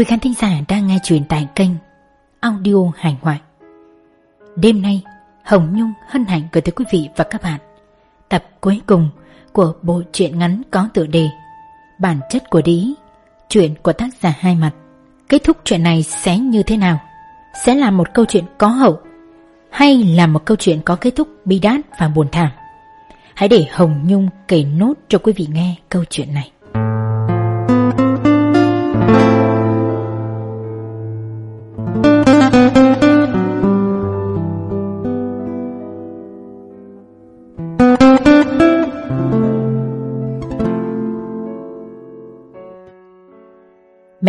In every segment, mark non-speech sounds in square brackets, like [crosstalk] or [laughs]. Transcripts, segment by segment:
Quý khán thính giả đang nghe chuyện tại kênh Audio Hải Ngoại Đêm nay, Hồng Nhung hân hạnh gửi tới quý vị và các bạn Tập cuối cùng của bộ truyện ngắn có tựa đề Bản chất của đí Chuyện của tác giả hai mặt Kết thúc chuyện này sẽ như thế nào? Sẽ là một câu chuyện có hậu Hay là một câu chuyện có kết thúc bi đát và buồn thảm? Hãy để Hồng Nhung kể nốt cho quý vị nghe câu chuyện này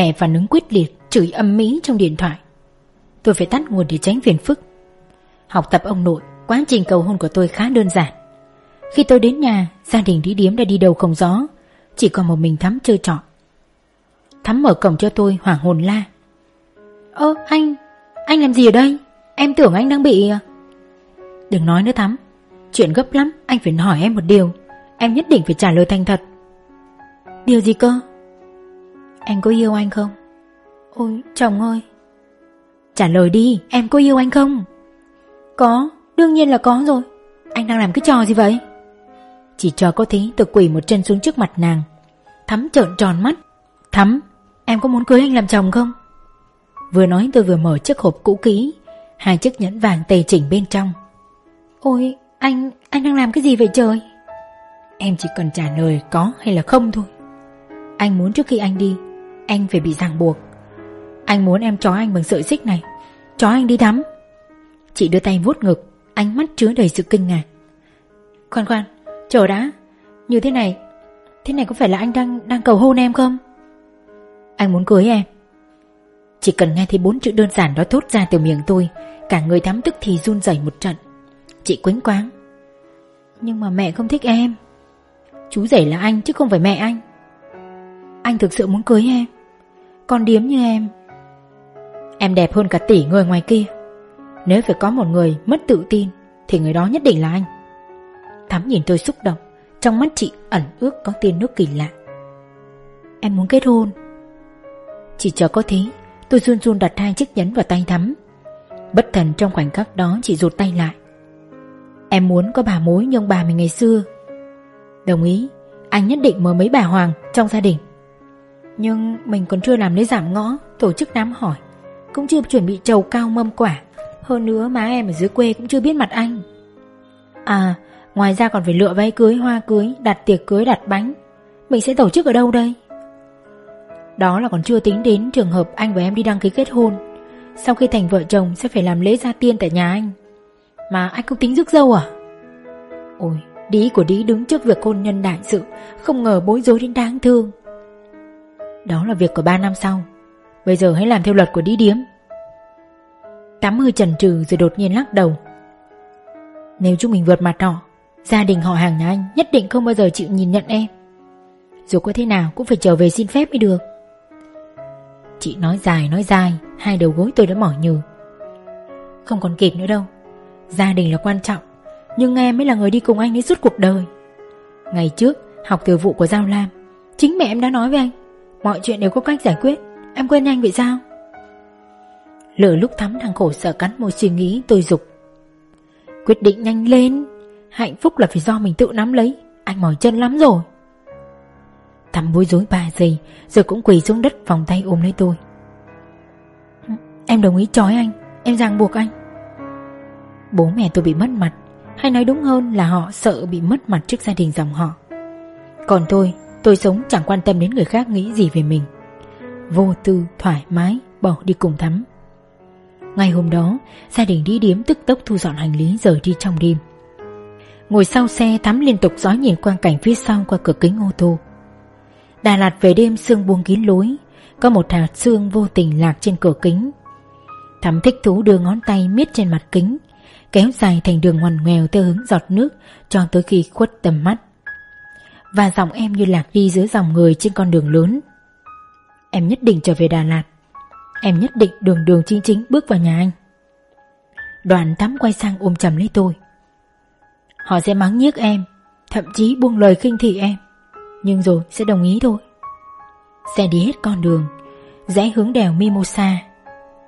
Mẹ phản ứng quyết liệt, Chửi âm mỹ trong điện thoại. Tôi phải tắt nguồn để tránh phiền phức. Học tập ông nội, Quá trình cầu hôn của tôi khá đơn giản. Khi tôi đến nhà, Gia đình đi điếm đã đi đâu không gió. Chỉ còn một mình Thắm chơi trọ Thắm mở cổng cho tôi, hoảng hồn la. Ơ, anh Anh làm gì ở đây? Em tưởng anh đang bị à? Đừng nói nữa Thắm. Chuyện gấp lắm, anh phải hỏi em một điều. Em nhất định phải trả lời thành thật. Điều gì cơ? Anh có yêu anh không? Ôi chồng ơi. Trả lời đi. Em có yêu anh không? Có đương nhiên là có rồi. Anh đang làm cái trò gì vậy? Chỉ chờ có thế tôi quỳ một chân xuống trước mặt nàng. Thắm trợn tròn mắt. Thắm em có muốn cưới anh làm chồng không? Vừa nói tôi vừa mở chiếc hộp cũ kỹ Hai chiếc nhẫn vàng tề chỉnh bên trong. Ôi anh, anh đang làm cái gì vậy trời? Em chỉ cần trả lời có hay là không thôi. Anh muốn trước khi anh đi anh phải bị ràng buộc. Anh muốn em chó anh bằng sợi xích này. Chó anh đi đắm. Chị đưa tay vuốt ngực Ánh mắt chứa đầy sự kinh ngạc. Khoan khoan, chờ đã. Như thế này Thế này có phải là anh đang đang cầu hôn em không? Anh muốn cưới em. Chỉ cần nghe thấy bốn chữ đơn giản đó thốt ra từ miệng tôi Cả người thắm tức thì run rẩy một trận. Chị quấn quáng. Nhưng mà mẹ không thích em. Chú rể là anh chứ không phải mẹ anh. Anh thực sự muốn cưới em. Con điếm như em. Em đẹp hơn cả tỷ người ngoài kia. Nếu phải có một người mất tự tin, Thì người đó nhất định là anh. Thắm nhìn tôi xúc động, Trong mắt chị ẩn ước có tiên nước kỳ lạ. Em muốn kết hôn. Chỉ chờ có thế, Tôi run run đặt hai chiếc nhẫn vào tay Thắm. Bất thần trong khoảnh khắc đó chị rụt tay lại. Em muốn có bà mối như ông bà mình ngày xưa. Đồng ý, Anh nhất định mời mấy bà Hoàng trong gia đình. Nhưng mình còn chưa làm lễ giảm ngõ, Tổ chức đám hỏi. Cũng chưa chuẩn bị trầu cao mâm quả. Hơn nữa má em ở dưới quê cũng chưa biết mặt anh. À Ngoài ra còn phải lựa váy cưới, hoa cưới, Đặt tiệc cưới, đặt bánh. Mình sẽ tổ chức ở đâu đây? Đó là còn chưa tính đến trường hợp anh và em đi đăng ký kết hôn. Sau khi thành vợ chồng, sẽ phải làm lễ gia tiên tại nhà anh. Mà anh không tính rước dâu à? Ôi, Đĩ của Đĩ đứng trước việc hôn nhân đại sự, Không ngờ bối rối đến đáng thương. Đó là việc của ba năm sau. Bây giờ hãy làm theo luật của Đĩ điếm. Tám mươi trần trừ rồi đột nhiên lắc đầu. Nếu chúng mình vượt mặt họ, Gia đình họ hàng nhà anh Nhất định không bao giờ chịu nhìn nhận em. Dù có thế nào cũng phải trở về xin phép mới được. Chị nói dài nói dài, Hai đầu gối tôi đã mỏi nhừ. Không còn kịp nữa đâu. Gia đình là quan trọng, Nhưng em mới là người đi cùng anh đến suốt cuộc đời. Ngày trước, Học từ vụ của Giao Lam, Chính mẹ em đã nói với anh. Mọi chuyện đều có cách giải quyết. Em quên anh vậy sao? Lửa lúc thắm thằng khổ sở cắn môi suy nghĩ, tôi dục. Quyết định nhanh lên. Hạnh phúc là phải do mình tự nắm lấy. Anh mỏi chân lắm rồi. Thắm bối rối ba giây, Rồi cũng quỳ xuống đất vòng tay ôm lấy tôi. Em đồng ý trói anh. Em ràng buộc anh. Bố mẹ tôi bị mất mặt. Hay nói đúng hơn là họ sợ bị mất mặt trước gia đình dòng họ. Còn tôi Tôi sống chẳng quan tâm đến người khác nghĩ gì về mình. Vô tư, thoải mái Bỏ đi cùng thắm. Ngày hôm đó Gia đình đi điếm tức tốc thu dọn hành lý rời đi trong đêm. Ngồi sau xe Thắm liên tục dõi nhìn quang cảnh phía sau qua cửa kính ô tô. Đà Lạt về đêm sương buông kín lối Có một hạt sương vô tình lạc trên cửa kính. Thắm thích thú đưa ngón tay miết trên mặt kính Kéo dài thành đường ngoằn ngoèo theo hướng giọt nước Cho tới khi khuất tầm mắt. Và giọng em như lạc đi giữa dòng người trên con đường lớn. Em nhất định trở về Đà Lạt. Em nhất định đường đường chính chính bước vào nhà anh. Đoàn tắm quay sang ôm chầm lấy tôi. Họ sẽ mắng nhiếc em, Thậm chí buông lời khinh thị em. Nhưng rồi sẽ đồng ý thôi. Xe đi hết con đường, Rẽ hướng đèo Mimosa.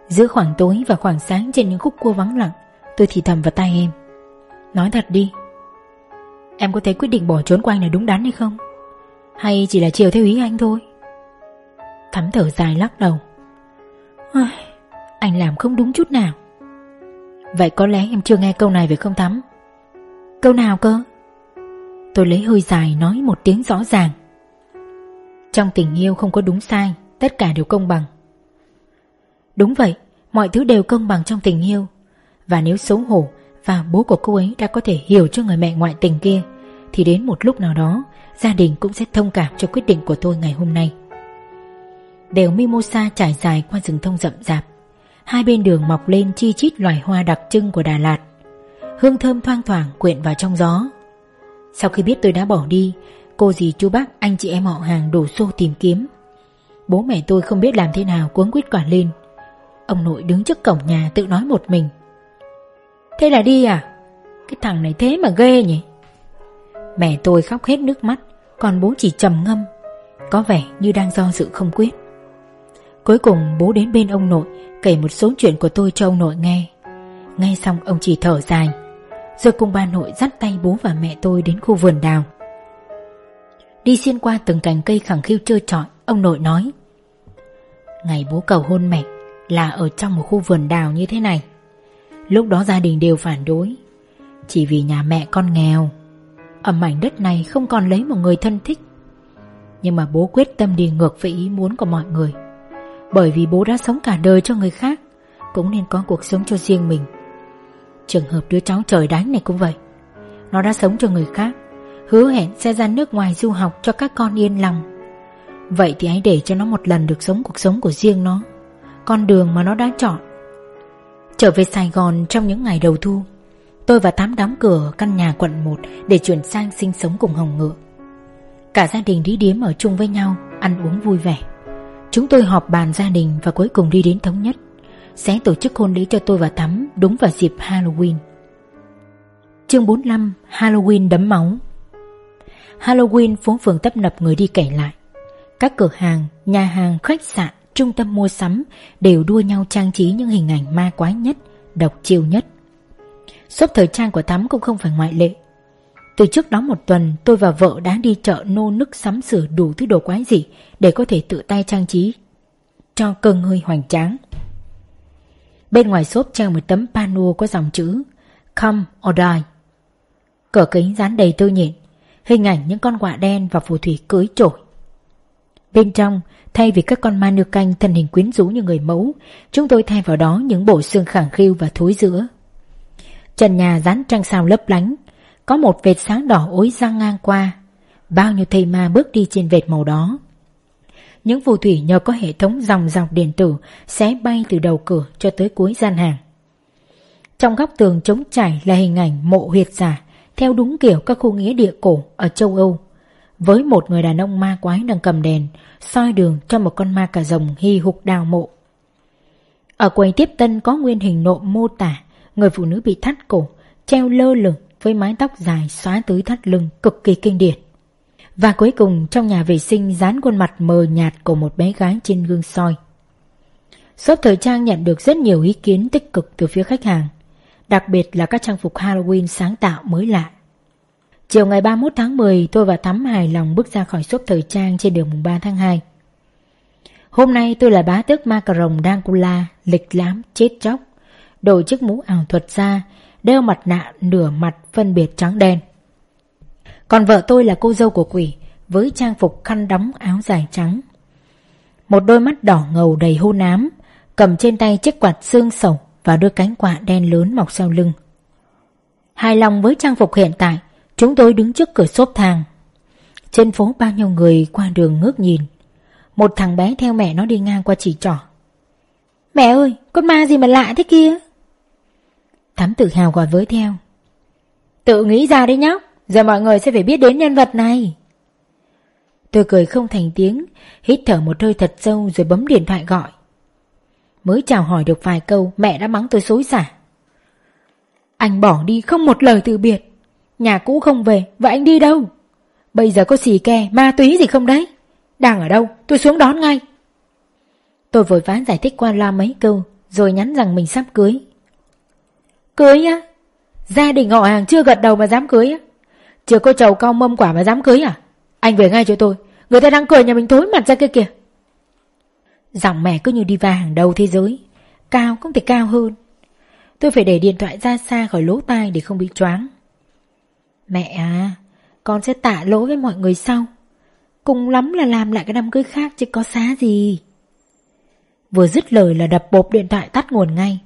Giữa khoảng tối và khoảng sáng trên những khúc cua vắng lặng, Tôi thì thầm vào tai em. Nói thật đi Em có thấy quyết định bỏ trốn của anh là đúng đắn hay không? Hay chỉ là chiều theo ý anh thôi? Thắm thở dài lắc đầu. Anh làm không đúng chút nào. Vậy có lẽ em chưa nghe câu này về không Thắm? Câu nào cơ? Tôi lấy hơi dài nói một tiếng rõ ràng. Trong tình yêu không có đúng sai, Tất cả đều công bằng. Đúng vậy, Mọi thứ đều công bằng trong tình yêu. Và nếu xấu hổ và bố của cô ấy đã có thể hiểu cho người mẹ ngoại tình kia, Thì đến một lúc nào đó, Gia đình cũng sẽ thông cảm cho quyết định của tôi ngày hôm nay. Đèo Mimosa trải dài qua rừng thông rậm rạp. Hai bên đường mọc lên chi chít loài hoa đặc trưng của Đà Lạt. Hương thơm thoang thoảng quyện vào trong gió. Sau khi biết tôi đã bỏ đi, Cô dì chú bác, anh chị em họ hàng đổ xô tìm kiếm. Bố mẹ tôi không biết làm thế nào cuống quýt quả lên. Ông nội đứng trước cổng nhà tự nói một mình. Thế là đi à? Cái thằng này thế mà ghê nhỉ? Mẹ tôi khóc hết nước mắt, Còn bố chỉ trầm ngâm, Có vẻ như đang do dự không quyết. Cuối cùng bố đến bên ông nội, Kể một số chuyện của tôi cho ông nội nghe. Nghe xong ông chỉ thở dài, Rồi cùng bà nội dắt tay bố và mẹ tôi đến khu vườn đào. Đi xuyên qua từng cành cây khẳng khiu trơ trọi, Ông nội nói, Ngày bố cầu hôn mẹ Là ở trong một khu vườn đào như thế này. Lúc đó gia đình đều phản đối. Chỉ vì nhà mẹ con nghèo Ở mảnh đất này không còn lấy một người thân thích. Nhưng mà bố quyết tâm đi ngược với ý muốn của mọi người. Bởi vì bố đã sống cả đời cho người khác, Cũng nên có cuộc sống cho riêng mình. Trường hợp đứa cháu trời đánh này cũng vậy. Nó đã sống cho người khác, Hứa hẹn sẽ ra nước ngoài du học cho các con yên lòng. Vậy thì hãy để cho nó một lần được sống cuộc sống của riêng nó, Con đường mà nó đã chọn. Trở về Sài Gòn trong những ngày đầu thu Tôi và Tám đóng cửa căn nhà quận 1 Để chuyển sang sinh sống cùng Hồng Ngựa Cả gia đình đi điếm ở chung với nhau Ăn uống vui vẻ. Chúng tôi họp bàn gia đình và cuối cùng đi đến thống nhất Sẽ tổ chức hôn lễ cho tôi và Thắm Đúng vào dịp Halloween. Chương 45 Halloween đấm máu. Halloween phố phường tấp nập người đi kể lại. Các cửa hàng, nhà hàng, khách sạn, trung tâm mua sắm đều đua nhau trang trí những hình ảnh ma quái nhất, độc chiêu nhất. Shop thời trang của Thắm cũng không phải ngoại lệ. Từ trước đó một tuần tôi và vợ đã đi chợ nô nức sắm sửa đủ thứ đồ quái gì để có thể tự tay trang trí cho cơ ngơi hoành tráng. Bên ngoài shop treo một tấm pano có dòng chữ Come or die. Cửa kính dán đầy tơ nhện, hình ảnh những con quạ đen và phù thủy cưới trổi. Bên trong, thay vì các con ma nưa canh thân hình quyến rũ như người mẫu, chúng tôi thay vào đó những bộ xương khẳng khiu và thối giữa. Trần nhà dán trăng sao lấp lánh, có một vệt sáng đỏ ối răng ngang qua. Bao nhiêu thầy ma bước đi trên vệt màu đó. Những phù thủy nhờ có hệ thống dòng dọc điện tử sẽ bay từ đầu cửa cho tới cuối gian hàng. Trong góc tường trống trải là hình ảnh mộ huyệt giả theo đúng kiểu các khu nghĩa địa cổ ở châu Âu với một người đàn ông ma quái đang cầm đèn, soi đường cho một con ma cà rồng hy hục đào mộ. Ở quầy tiếp tân có nguyên hình nộ mô tả người phụ nữ bị thắt cổ, treo lơ lửng với mái tóc dài xóa tới thắt lưng cực kỳ kinh điển. Và cuối cùng trong nhà vệ sinh dán khuôn mặt mờ nhạt của một bé gái trên gương soi. Shop thời trang nhận được rất nhiều ý kiến tích cực từ phía khách hàng, đặc biệt là các trang phục Halloween sáng tạo mới lạ. Chiều ngày 31 tháng 10 tôi và Thắm hài lòng bước ra khỏi shop thời trang trên đường mùng 3 tháng 2. Hôm nay tôi là bá tước ma cà rồng lịch lãm, chết chóc. Đội chiếc mũ ảo thuật ra, đeo mặt nạ nửa mặt phân biệt trắng đen. Còn vợ tôi là cô dâu của quỷ, với trang phục khăn đóng áo dài trắng. Một đôi mắt đỏ ngầu đầy hôn ám, cầm trên tay chiếc quạt xương sầu và đôi cánh quạ đen lớn mọc sau lưng. Hài lòng với trang phục hiện tại, Chúng tôi đứng trước cửa xốp thang. Trên phố bao nhiêu người qua đường ngước nhìn. Một thằng bé theo mẹ nó đi ngang qua chỉ trỏ. Mẹ ơi, con ma gì mà lạ thế kia? Thắm tự hào gọi với theo. Tự nghĩ ra đấy nhóc Giờ mọi người sẽ phải biết đến nhân vật này. Tôi cười không thành tiếng Hít thở một hơi thật sâu rồi bấm điện thoại gọi. Mới chào hỏi được vài câu Mẹ đã mắng tôi xối xả. Anh bỏ đi không một lời từ biệt. Nhà cũ không về, Vậy anh đi đâu? Bây giờ có xì ke, ma túy gì không đấy? Đang ở đâu? Tôi xuống đón ngay. Tôi vội vã giải thích qua loa mấy câu, Rồi nhắn rằng mình sắp cưới. Cưới á? Gia đình họ hàng chưa gật đầu mà dám cưới á? Chưa có chầu cao mâm quả mà dám cưới à? Anh về ngay cho tôi, Người ta đang cười nhà mình thối mặt ra kia kìa. Giọng mẹ cứ như đi va hàng đầu thế giới, Cao không thể cao hơn. Tôi phải để điện thoại ra xa khỏi lỗ tai để không bị choáng. Mẹ à Con sẽ tạ lỗi với mọi người sau. Cùng lắm là làm lại cái đám cưới khác chứ có xá gì. Vừa dứt lời là đập bộp điện thoại tắt nguồn ngay.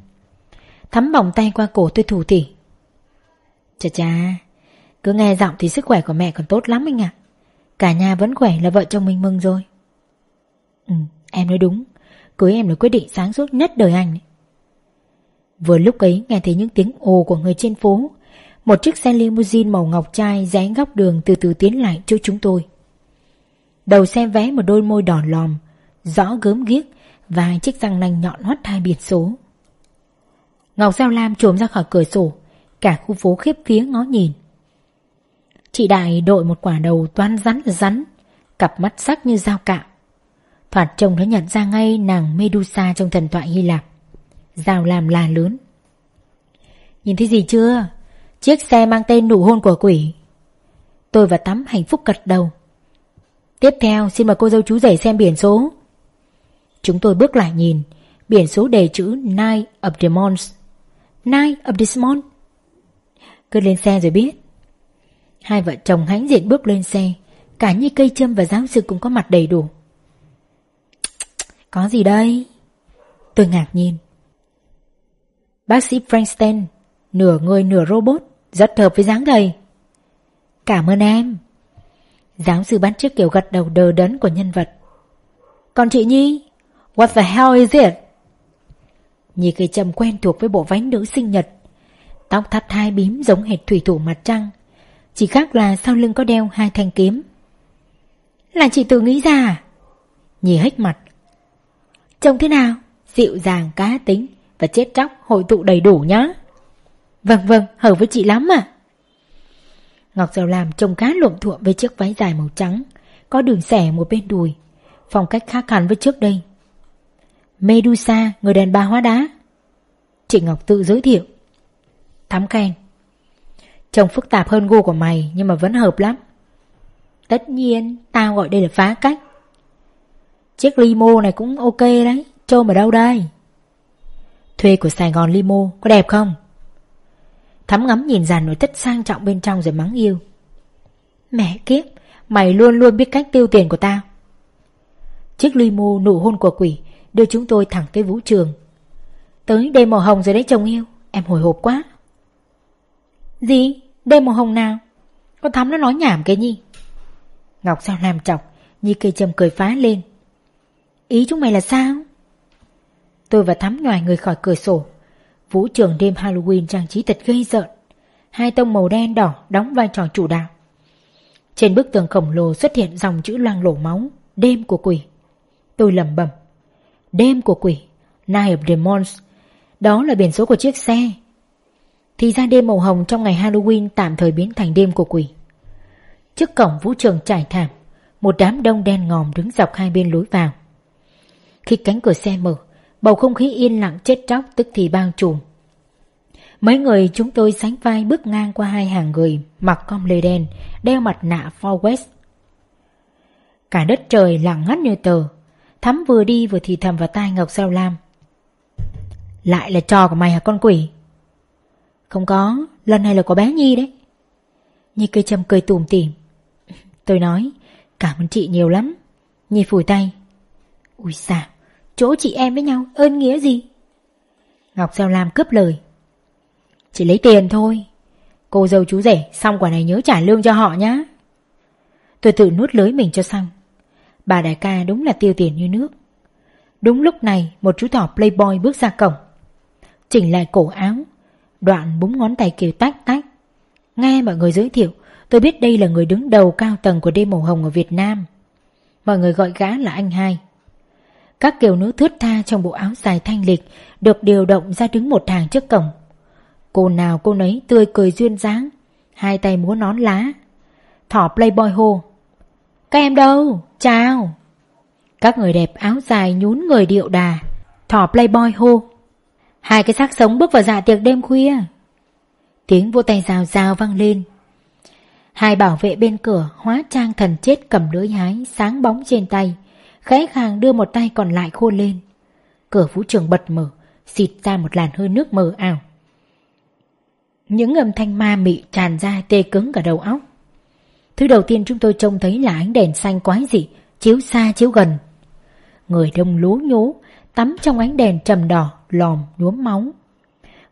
Thắm vòng tay qua cổ tôi thủ thỉ. Chà chà, Cứ nghe giọng thì sức khỏe của mẹ còn tốt lắm anh ạ. Cả nhà vẫn khỏe là vợ chồng mình mừng rồi. Ừ em nói đúng. Cưới em là quyết định sáng suốt nhất đời anh. Vừa lúc ấy nghe thấy những tiếng ồ của người trên phố một chiếc xe limousine màu ngọc trai rẽ góc đường từ từ tiến lại chỗ chúng tôi. Đầu xe vé một đôi môi đỏ lòm, Rõ gớm ghiếc Và chiếc răng nanh nhọn hoắt hai biển số. Ngọc Giao Lam trồm ra khỏi cửa sổ, Cả khu phố khiếp phía ngó nhìn. Chị Đại đội một quả đầu toan rắn rắn, Cặp mắt sắc như dao cạo. Thoạt chồng đã nhận ra ngay nàng Medusa trong thần thoại Hy Lạp. Giao lam là lớn. Nhìn thấy gì chưa? Chiếc xe mang tên nụ hôn của quỷ. Tôi và Tắm hạnh phúc gật đầu. Tiếp theo, xin mời cô dâu chú rể xem biển số. Chúng tôi bước lại nhìn, Biển số đề chữ Night of Demons Night of Demons Cứ lên xe rồi biết. Hai vợ chồng hãnh diện bước lên xe. Cả như cây châm và giáo sư cũng có mặt đầy đủ. Có gì đây? Tôi ngạc nhiên. Bác sĩ Frankenstein, Nửa người nửa robot. Rất hợp với dáng thầy. Cảm ơn em. Giáo sư bắt chiếc kiểu gật đầu đờ đẫn của nhân vật. Còn chị Nhi, What the hell is it? Nhi cây trầm quen thuộc với bộ váy nữ sinh nhật. Tóc thắt hai bím giống hệt thủy thủ mặt trăng. Chỉ khác là sau lưng có đeo hai thanh kiếm. Là chị tự nghĩ ra? À? Nhi hếch mặt. Trông thế nào? Dịu dàng, cá tính Và chết chóc, hội tụ đầy đủ nhá. Vâng vâng, hợp với chị lắm à Ngọc Giao làm trông cá lộn thuộm với chiếc váy dài màu trắng Có đường xẻ một bên đùi Phong cách khác hẳn với trước đây. Medusa, người đàn bà hóa đá. Chị Ngọc tự giới thiệu. Thắm khen. Trông phức tạp hơn gu của mày Nhưng mà vẫn hợp lắm. Tất nhiên Tao gọi đây là phá cách. Chiếc limo này cũng ok đấy trông ở đâu đây? Thuê của Sài Gòn limo Có đẹp không? Thắm ngắm nhìn dàn nội thất sang trọng bên trong rồi mắng yêu. Mẹ kiếp, Mày luôn luôn biết cách tiêu tiền của tao Chiếc limo nụ hôn của quỷ Đưa chúng tôi thẳng tới vũ trường. Tới đêm màu hồng rồi đấy chồng yêu, Em hồi hộp quá. Gì? Đêm màu hồng nào? Con Thắm nó nói nhảm cái Nhi Ngọc sao làm chọc, Nhi cây châm cười phá lên. Ý chúng mày là sao? Tôi và Thắm ngoài người khỏi cửa sổ. Vũ trường đêm Halloween trang trí thật gây rợn. Hai tông màu đen đỏ đóng vai trò chủ đạo. Trên bức tường khổng lồ xuất hiện dòng chữ loang lổ máu Đêm của quỷ. Tôi lẩm bẩm, Đêm của quỷ Night of Demons Đó là biển số của chiếc xe. Thì ra đêm màu hồng trong ngày Halloween Tạm thời biến thành đêm của quỷ. Trước cổng vũ trường trải thảm Một đám đông đen ngòm đứng dọc hai bên lối vào. Khi cánh cửa xe mở Bầu không khí yên lặng chết chóc tức thì bao trùm. Mấy người chúng tôi sánh vai bước ngang qua hai hàng người Mặc com lê đen, Đeo mặt nạ For West. Cả đất trời lặng ngắt như tờ, Thắm vừa đi vừa thì thầm vào tai Ngọc Sao Lam. Lại là trò của mày hả con quỷ? Không có, Lần này là có bé Nhi đấy. Nhi cây châm cười tùm tỉm. Tôi nói, Cảm ơn chị nhiều lắm. Nhi phủi tay. Ui sao Chỗ chị em với nhau, ơn nghĩa gì? Ngọc Giao Lam cướp lời. Chỉ lấy tiền thôi. Cô dâu chú rể, Xong quả này nhớ trả lương cho họ nhá. Tôi tự nuốt lưới mình cho xong. Bà đại ca đúng là tiêu tiền như nước. Đúng lúc này, Một chú thỏ playboy bước ra cổng. Chỉnh lại cổ áo, Đoạn búng ngón tay kêu tách tách. Nghe mọi người giới thiệu, Tôi biết đây là người đứng đầu cao tầng của đêm màu hồng ở Việt Nam. Mọi người gọi gã là anh hai. Các kiều nữ thướt tha trong bộ áo dài thanh lịch Được điều động ra đứng một hàng trước cổng. Cô nào cô nấy tươi cười duyên dáng, Hai tay múa nón lá. Thỏ playboy hô, Các em đâu? Chào. Các người đẹp áo dài nhún người điệu đà. Thỏ playboy hô, Hai cái xác sống bước vào dạ tiệc đêm khuya. Tiếng vô tay rào rào vang lên. Hai bảo vệ bên cửa hóa trang thần chết cầm lưỡi hái sáng bóng trên tay. Khẽ khàng đưa một tay còn lại khô lên. Cửa vũ trường bật mở, Xịt ra một làn hơi nước mờ ảo. Những âm thanh ma mị tràn ra tê cứng cả đầu óc. Thứ đầu tiên chúng tôi trông thấy là ánh đèn xanh quái dị, Chiếu xa chiếu gần. Người đông lú nhố, Tắm trong ánh đèn trầm đỏ, Lòm nhuốm máu.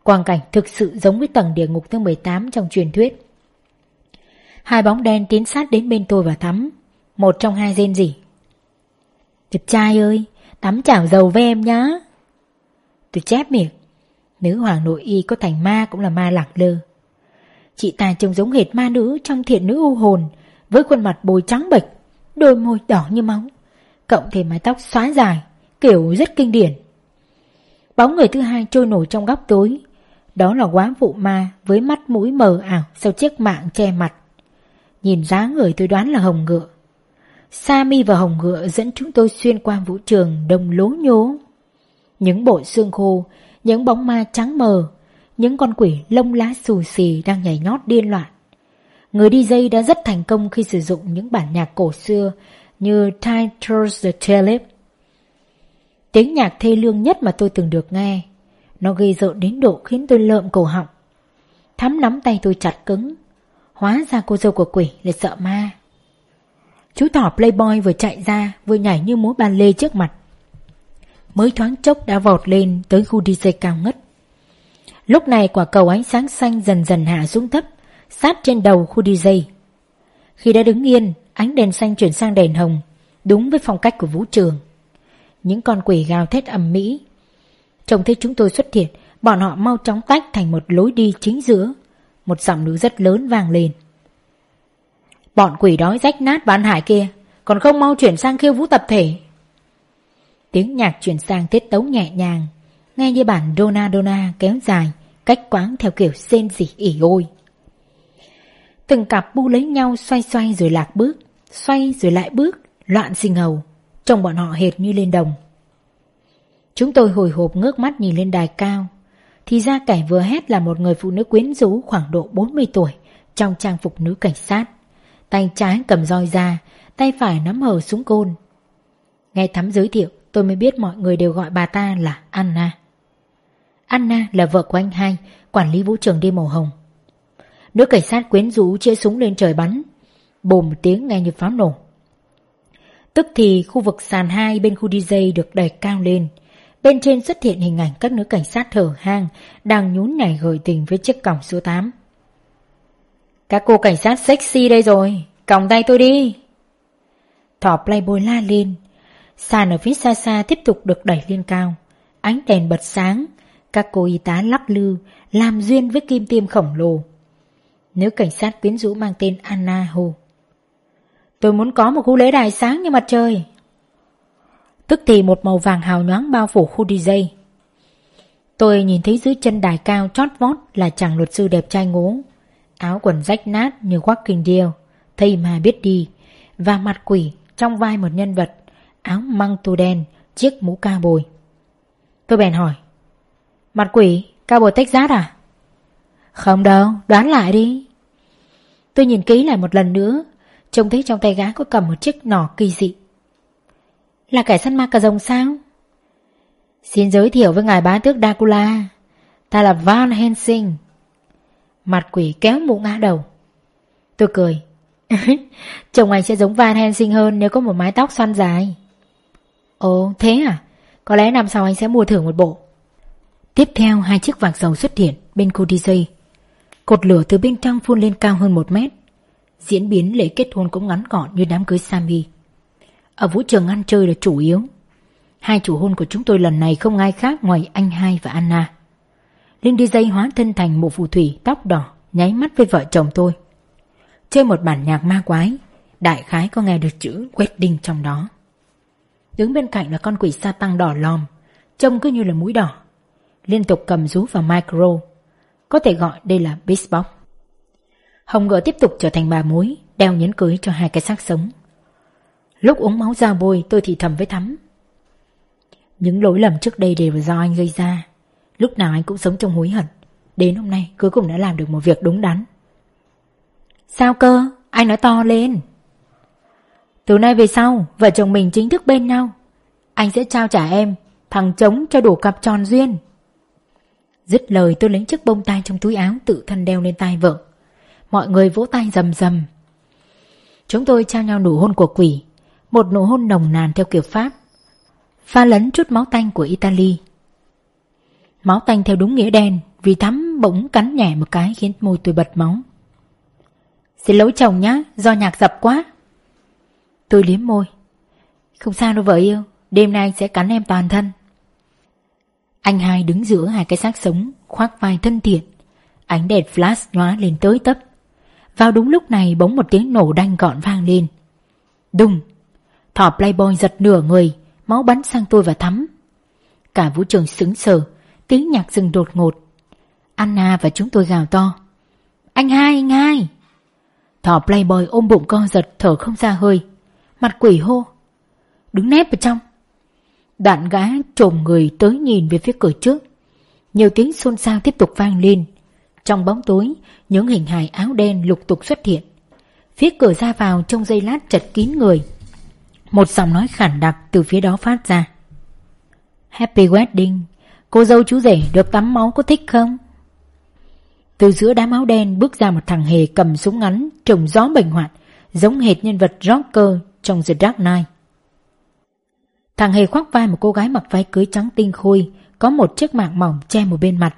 Quang cảnh thực sự giống với tầng địa ngục thứ 18 trong truyền thuyết. Hai bóng đen tiến sát đến bên tôi và tắm Một trong hai rên rỉ. Đẹp trai ơi Tắm chảo dầu với em nhá. Tôi chép miệng. Nữ hoàng nội y có thành ma cũng là ma lạc lơ. Chị ta trông giống hệt ma nữ trong thiện nữ u hồn, Với khuôn mặt bồi trắng bệch, Đôi môi đỏ như máu, Cộng thêm mái tóc xóa dài, Kiểu rất kinh điển. Bóng người thứ hai trôi nổi trong góc tối. Đó là quá phụ ma Với mắt mũi mờ ảo Sau chiếc mạng che mặt. Nhìn dáng người tôi đoán là hồng ngựa. Sami và hồng ngựa dẫn chúng tôi xuyên qua vũ trường đông lố nhố. Những bộ xương khô, những bóng ma trắng mờ, những con quỷ lông lá xù xì đang nhảy nhót điên loạn. Người DJ đã rất thành công khi sử dụng những bản nhạc cổ xưa như "Time Titles the Tulip. Tiếng nhạc thê lương nhất mà tôi từng được nghe. Nó gây rợn đến độ khiến tôi lợm cổ họng. Thắm nắm tay tôi chặt cứng. Hóa ra cô dâu của quỷ là sợ ma. Chú thỏ playboy vừa chạy ra, Vừa nhảy như múa ba lê trước mặt. Mới thoáng chốc đã vọt lên Tới khu DJ cao ngất. Lúc này quả cầu ánh sáng xanh dần dần hạ xuống thấp, Sát trên đầu khu DJ Khi đã đứng yên, Ánh đèn xanh chuyển sang đèn hồng, Đúng với phong cách của vũ trường. Những con quỷ gào thét ầm mỹ. Trông thấy chúng tôi xuất hiện, Bọn họ mau chóng tách thành một lối đi chính giữa. Một giọng nữ rất lớn vang lên. Bọn quỷ đói rách nát bán hải kia, Còn không mau chuyển sang khiêu vũ tập thể. Tiếng nhạc chuyển sang tiết tấu nhẹ nhàng, Nghe như bản Dona Dona kéo dài, Cách quáng theo kiểu xên dị ỉ ôi. Từng cặp bu lấy nhau xoay xoay rồi lạc bước, Xoay rồi lại bước, Loạn xình hầu Trông bọn họ hệt như lên đồng. Chúng tôi hồi hộp ngước mắt nhìn lên đài cao, Thì ra kẻ vừa hét là một người phụ nữ quyến rũ khoảng độ 40 tuổi, Trong trang phục nữ cảnh sát. Tay trái cầm roi ra, Tay phải nắm hở súng côn. Nghe thắm giới thiệu, tôi mới biết mọi người đều gọi bà ta là Anna. Anna là vợ của anh hai, Quản lý vũ trường đêm màu hồng. Nữ cảnh sát quyến rũ chĩa súng lên trời bắn. Bồm tiếng nghe như pháo nổ. Tức thì khu vực sàn hai bên khu DJ được đẩy cao lên. Bên trên xuất hiện hình ảnh các nữ cảnh sát thở hang Đang nhún nhảy gợi tình với chiếc còng số 8 các cô cảnh sát sexy đây rồi, Còng tay tôi đi. Thỏ playboy la lên. Sàn ở phía xa xa tiếp tục được đẩy lên cao. Ánh đèn bật sáng. Các cô y tá lắc lư, Làm duyên với kim tiêm khổng lồ. Nữ cảnh sát quyến rũ mang tên Anna Hồ Tôi muốn có một khu lễ đài sáng như mặt trời. Tức thì một màu vàng hào nhoáng bao phủ khu DJ Tôi nhìn thấy dưới chân đài cao chót vót là chàng luật sư đẹp trai ngố. Áo quần rách nát như Walking kinh điêu mà biết đi Và mặt quỷ trong vai một nhân vật Áo măng tu đen Chiếc mũ ca bồi Tôi bèn hỏi Mặt quỷ, cao bồi Texas à? Không đâu, đoán lại đi Tôi nhìn kỹ lại một lần nữa Trông thấy trong tay gã có cầm một chiếc nỏ kỳ dị Là kẻ săn ma cà rồng sao? Xin giới thiệu với ngài bá tước Dracula Ta là Van Helsing Mặt quỷ kéo mũ ngã đầu. Tôi cười. [laughs] Chồng anh sẽ giống Van Helsing hơn Nếu có một mái tóc xoăn dài. Ồ, thế à? Có lẽ năm sau anh sẽ mua thử một bộ. Tiếp theo, hai chiếc vạc dầu xuất hiện Bên cô DJ Cột lửa từ bên trong phun lên cao hơn một mét. Diễn biến lễ kết hôn cũng ngắn gọn Như đám cưới Sami. Ở vũ trường ăn chơi là chủ yếu. Hai chủ hôn của chúng tôi lần này không ai khác Ngoài anh hai và Anna. Linh đi dây hóa thân thành một phù thủy tóc đỏ, Nháy mắt với vợ chồng tôi. Chơi một bản nhạc ma quái, Đại khái có nghe được chữ quét đinh trong đó. Đứng bên cạnh là con quỷ sa tăng đỏ lòm, Trông cứ như là mũi đỏ. Liên tục cầm rú vào micro, Có thể gọi đây là beatbox Hồng ngựa tiếp tục trở thành bà mối Đeo nhẫn cưới cho hai cái xác sống. Lúc uống máu dao bôi, tôi thì thầm với Thắm. Những lỗi lầm trước đây đều do anh gây ra. Lúc nào anh cũng sống trong hối hận. Đến hôm nay cuối cùng đã làm được một việc đúng đắn. Sao cơ? Anh nói to lên. Từ nay về sau, vợ chồng mình chính thức bên nhau. Anh sẽ trao trả em, thằng trống cho đủ cặp tròn duyên. Dứt lời tôi lấy chiếc bông tai trong túi áo tự thân đeo lên tai vợ. Mọi người vỗ tay rầm rầm. Chúng tôi trao nhau nụ hôn của quỷ, một nụ hôn nồng nàn theo kiểu Pháp, pha lẫn chút máu tanh của Italy. Máu tanh theo đúng nghĩa đen, vì thắm bỗng cắn nhẹ một cái khiến môi tôi bật máu. Xin lỗi chồng nhá, do nhạc dập quá. Tôi liếm môi. Không sao đâu vợ yêu, đêm nay sẽ cắn em toàn thân. Anh hai đứng giữa hai cái xác sống, khoác vai thân thiện. Ánh đèn flash nhóa lên tới tấp. Vào đúng lúc này bỗng một tiếng nổ đanh gọn vang lên. Đùng! Thỏ playboy giật nửa người, máu bắn sang tôi và thắm. Cả vũ trường sững sờ, tiếng nhạc dừng đột ngột. Anna và chúng tôi gào to. Anh hai, anh hai! Thỏ playboy ôm bụng co giật thở không ra hơi. Mặt quỷ hô. Đứng nép vào trong. Đoạn gã trồm người tới nhìn về phía cửa trước. Nhiều tiếng xôn xao tiếp tục vang lên. Trong bóng tối, những hình hài áo đen lục tục xuất hiện. Phía cửa ra vào trong dây lát chật kín người. Một giọng nói khản đặc từ phía đó phát ra. Happy wedding, cô dâu chú rể được tắm máu có thích không? Từ giữa đám áo đen bước ra một thằng hề cầm súng ngắn trồng gió bệnh hoạn, giống hệt nhân vật rocker trong The Dark Knight. Thằng hề khoác vai một cô gái mặc váy cưới trắng tinh khôi, có một chiếc mạng mỏng che một bên mặt.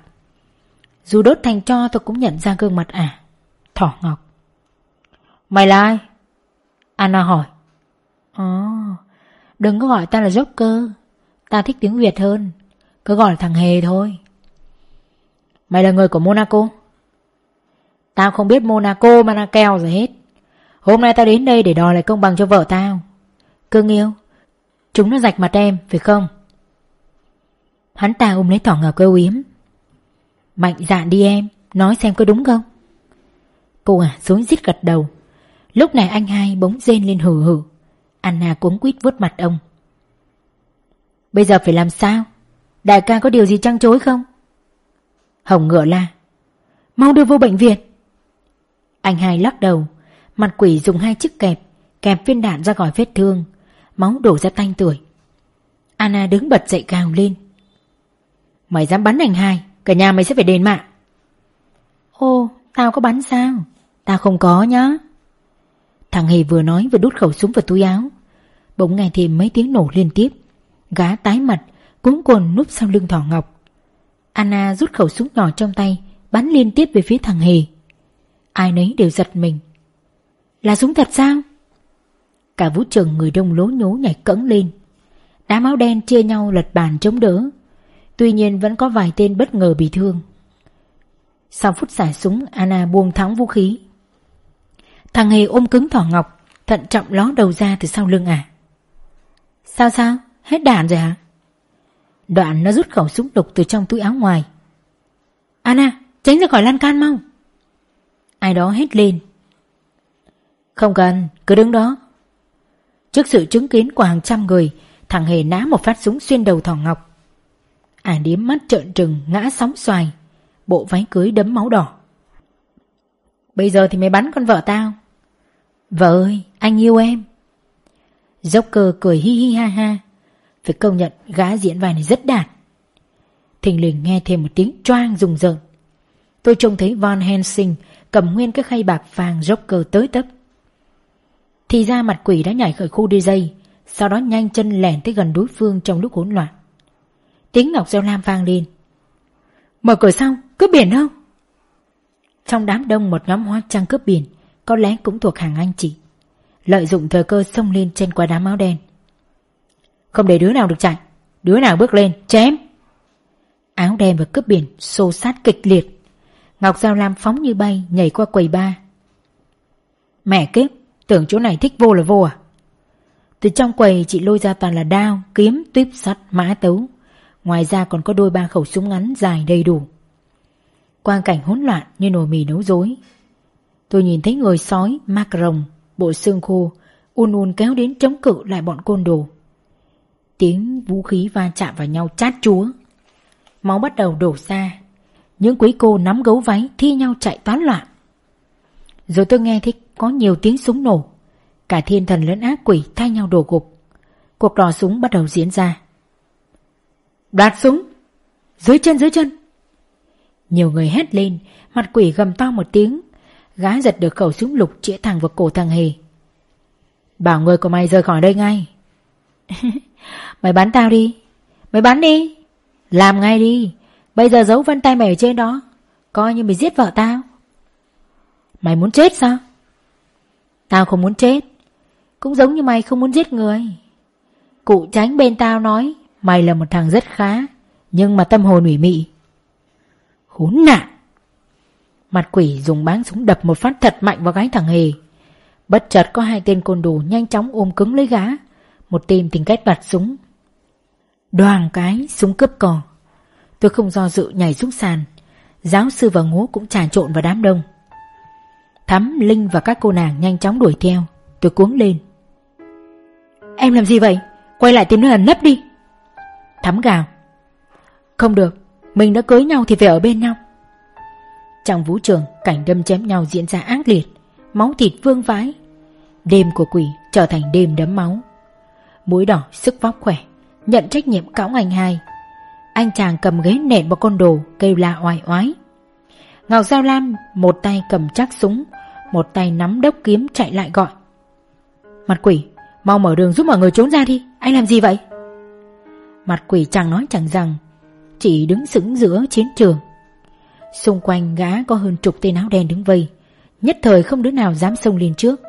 Dù đốt thành cho tôi cũng nhận ra gương mặt à. Thỏ Ngọc. Mày là ai? Anna hỏi. Ồ, đừng có gọi ta là Joker. Ta thích tiếng Việt hơn. Cứ gọi là thằng Hề thôi. Mày là người của Monaco? Tao không biết Monaco mà gì hết. Hôm nay tao đến đây để đòi lại công bằng cho vợ tao. Cưng yêu, chúng nó rạch mặt em, phải không? Hắn ta ôm lấy thỏ ngào kêu yếm. Mạnh dạn đi em, nói xem có đúng không? Cô à dối rít gật đầu. Lúc này anh hai bỗng rên lên hừ hừ Anna cuống quýt vuốt mặt ông. Bây giờ phải làm sao? Đại ca có điều gì trăng chối không? Hồng ngựa la. Mau đưa vô bệnh viện. Anh hai lắc đầu. Mặt quỷ dùng hai chiếc kẹp, kẹp viên đạn ra khỏi vết thương. Máu đổ ra tanh tuổi. Anna đứng bật dậy gào lên. Mày dám bắn anh hai, cả nhà mày sẽ phải đền mạng. Ô, tao có bắn sao? Tao không có nhá. Thằng Hề vừa nói vừa đút khẩu súng vào túi áo. Bỗng nghe thêm mấy tiếng nổ liên tiếp. Gá tái mặt, cuống cuồng núp sau lưng thỏ ngọc. Anna rút khẩu súng nhỏ trong tay, bắn liên tiếp về phía thằng Hề. Ai nấy đều giật mình. Là súng thật sao? Cả vũ trường người đông lố nhố nhảy cẫng lên. Đám áo đen chia nhau lật bàn chống đỡ. Tuy nhiên vẫn có vài tên bất ngờ bị thương. Sau phút xả súng, Anna buông thắng vũ khí. Thằng Hề ôm cứng thỏ ngọc, thận trọng ló đầu ra từ sau lưng à. Sao sao? Hết đạn rồi hả? Đoạn nó rút khẩu súng đục từ trong túi áo ngoài. Anna, tránh ra khỏi lan can mau. Ai đó hét lên. Không cần, cứ đứng đó. Trước sự chứng kiến của hàng trăm người, thằng Hề nã một phát súng xuyên đầu thỏ ngọc. À điếm mắt trợn trừng, ngã sóng xoài, bộ váy cưới đấm máu đỏ. Bây giờ thì mày bắn con vợ tao. Vợ ơi, anh yêu em. Dốc cờ cười hi hi ha ha. Phải công nhận gã diễn vai này rất đạt. Thình lình nghe thêm một tiếng choang rùng rợn. Tôi trông thấy Von Helsing cầm nguyên cái khay bạc vàng Joker tới tấp. Thì ra mặt quỷ đã nhảy khỏi khu DJ, sau đó nhanh chân lẻn tới gần đối phương trong lúc hỗn loạn. Tiếng Ngọc reo Lam vang lên. Mở cửa xong, cướp biển không? Trong đám đông một nhóm hoa trang cướp biển, có lẽ cũng thuộc hàng anh chị. Lợi dụng thời cơ xông lên trên qua đám áo đen. Không để đứa nào được chạy, đứa nào bước lên, chém. Áo đen và cướp biển xô sát kịch liệt. Ngọc Giao Lam phóng như bay nhảy qua quầy ba. Mẹ kiếp, tưởng chỗ này thích vô là vô à? Từ trong quầy chị lôi ra toàn là đao, kiếm, tuyếp sắt, mã tấu. Ngoài ra còn có đôi ba khẩu súng ngắn dài đầy đủ. Quang cảnh hỗn loạn như nồi mì nấu dối. Tôi nhìn thấy người sói, macaron, bộ xương khô, Un un kéo đến chống cự lại bọn côn đồ. Tiếng vũ khí va chạm vào nhau chát chúa. Máu bắt đầu đổ ra. Những quý cô nắm gấu váy thi nhau chạy toán loạn. Rồi tôi nghe thấy có nhiều tiếng súng nổ. Cả thiên thần lẫn ác quỷ thay nhau đổ gục. Cuộc đò súng bắt đầu diễn ra. Đoạt súng! Dưới chân dưới chân! Nhiều người hét lên, mặt quỷ gầm to một tiếng. Gã giật được khẩu súng lục chĩa thẳng vào cổ thằng Hề. Bảo người của mày rời khỏi đây ngay. [laughs] mày bắn tao đi. Mày bắn đi. Làm ngay đi. Bây giờ giấu vân tay mày ở trên đó. Coi như mày giết vợ tao. Mày muốn chết sao? Tao không muốn chết. Cũng giống như mày không muốn giết người. Cụ tránh bên tao nói, mày là một thằng rất khá. Nhưng mà tâm hồn ủy mị. Khốn nạn. Mặt quỷ dùng báng súng đập một phát thật mạnh vào gái thằng Hề. Bất chợt có hai tên côn đồ nhanh chóng ôm cứng lấy gã. Một tên tìm cách vặt súng. Đoàn cái súng cướp cò. Tôi không do dự nhảy xuống sàn. Giáo sư và ngố cũng trà trộn vào đám đông. Thắm, Linh và các cô nàng nhanh chóng đuổi theo. Tôi cuống lên. Em làm gì vậy? Quay lại tìm nơi ẩn nấp đi. Thắm gào. Không được, mình đã cưới nhau thì phải ở bên nhau. Trong vũ trường, cảnh đâm chém nhau diễn ra ác liệt, máu thịt vương vãi. Đêm của quỷ trở thành đêm đấm máu. Mũi đỏ sức vóc khỏe, nhận trách nhiệm cõng anh hai. Anh chàng cầm ghế nện vào con đồ, kêu la oai oái. Ngọc Giao Lam một tay cầm chắc súng, một tay nắm đốc kiếm chạy lại gọi. Mặt quỷ, mau mở đường giúp mọi người trốn ra đi, anh làm gì vậy? Mặt quỷ chẳng nói chẳng rằng, chỉ đứng sững giữa chiến trường. Xung quanh gã có hơn chục tên áo đen đứng vây, nhất thời không đứa nào dám xông lên trước.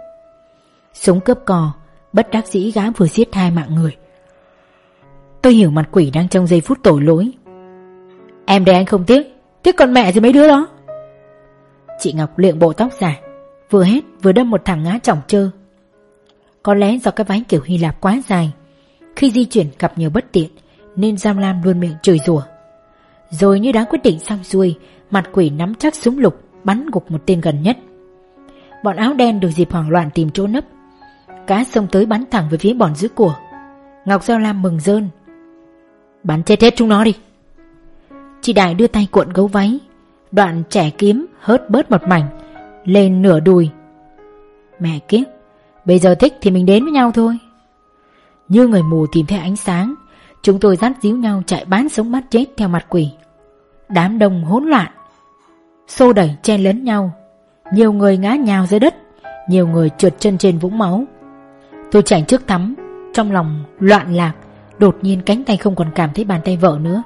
Súng cướp cò, bất đắc dĩ gã vừa giết hai mạng người. Tôi hiểu mặt quỷ đang trong giây phút tội lỗi. Em đây anh không tiếc, tiếc còn mẹ gì mấy đứa đó. Chị Ngọc luyện bộ tóc dài, vừa hết vừa đâm một thằng ngã trọng trơ. Có lẽ do cái váy kiểu Hy Lạp quá dài, khi di chuyển gặp nhiều bất tiện nên Giang Lam luôn miệng chửi rủa. Rồi như đã quyết định xong xuôi, mặt quỷ nắm chắc súng lục bắn gục một tên gần nhất. Bọn áo đen được dịp hoảng loạn tìm chỗ nấp. Cá xông tới bắn thẳng về phía bọn giữ của. Ngọc Giao Lam mừng rơn. Bắn chết hết chúng nó đi. Chị Đại đưa tay cuộn gấu váy, đoạn trẻ kiếm hớt bớt một mảnh, lên nửa đùi. Mẹ kiếp, bây giờ thích thì mình đến với nhau thôi. Như người mù tìm thấy ánh sáng, chúng tôi dắt díu nhau chạy bán sống mắt chết theo mặt quỷ. Đám đông hỗn loạn, xô đẩy chen lấn nhau, nhiều người ngã nhào dưới đất, nhiều người trượt chân trên vũng máu. Tôi chạy trước tắm, trong lòng loạn lạc, đột nhiên cánh tay không còn cảm thấy bàn tay vợ nữa.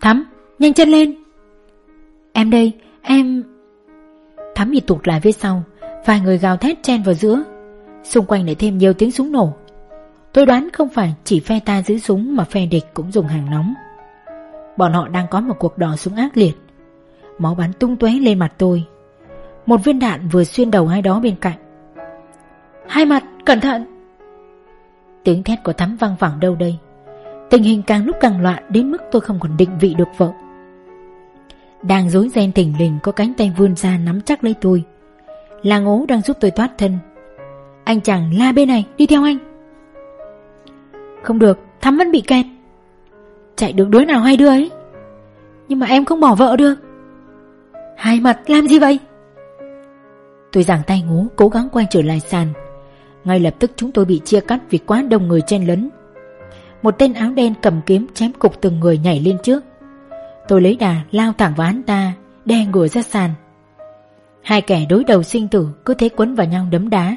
Thắm, nhanh chân lên! Em đây, em... Thắm bị tụt lại phía sau, vài người gào thét chen vào giữa. Xung quanh lại thêm nhiều tiếng súng nổ. Tôi đoán không phải chỉ phe ta giữ súng mà phe địch cũng dùng hàng nóng. Bọn họ đang có một cuộc đỏ súng ác liệt. Máu bắn tung tóe lên mặt tôi. Một viên đạn vừa xuyên đầu ai đó bên cạnh. Hai mặt, cẩn thận! Tiếng thét của thắm vang vẳng đâu đây. Tình hình càng lúc càng loạn đến mức tôi không còn định vị được vợ. Đang dối ren thỉnh lình có cánh tay vươn ra nắm chắc lấy tôi. Là ngố đang giúp tôi thoát thân. Anh chàng la bên này, đi theo anh. Không được, Thắm vẫn bị kẹt. Chạy được đứa nào hay đứa ấy. Nhưng mà em không bỏ vợ được. Hai mặt làm gì vậy? Tôi giảng tay ngố cố gắng quay trở lại sàn. Ngay lập tức chúng tôi bị chia cắt vì quá đông người chen lấn. Một tên áo đen cầm kiếm chém cục từng người nhảy lên trước. Tôi lấy đà lao thẳng vào hắn ta, đe ngồi ra sàn. Hai kẻ đối đầu sinh tử cứ thế quấn vào nhau đấm đá.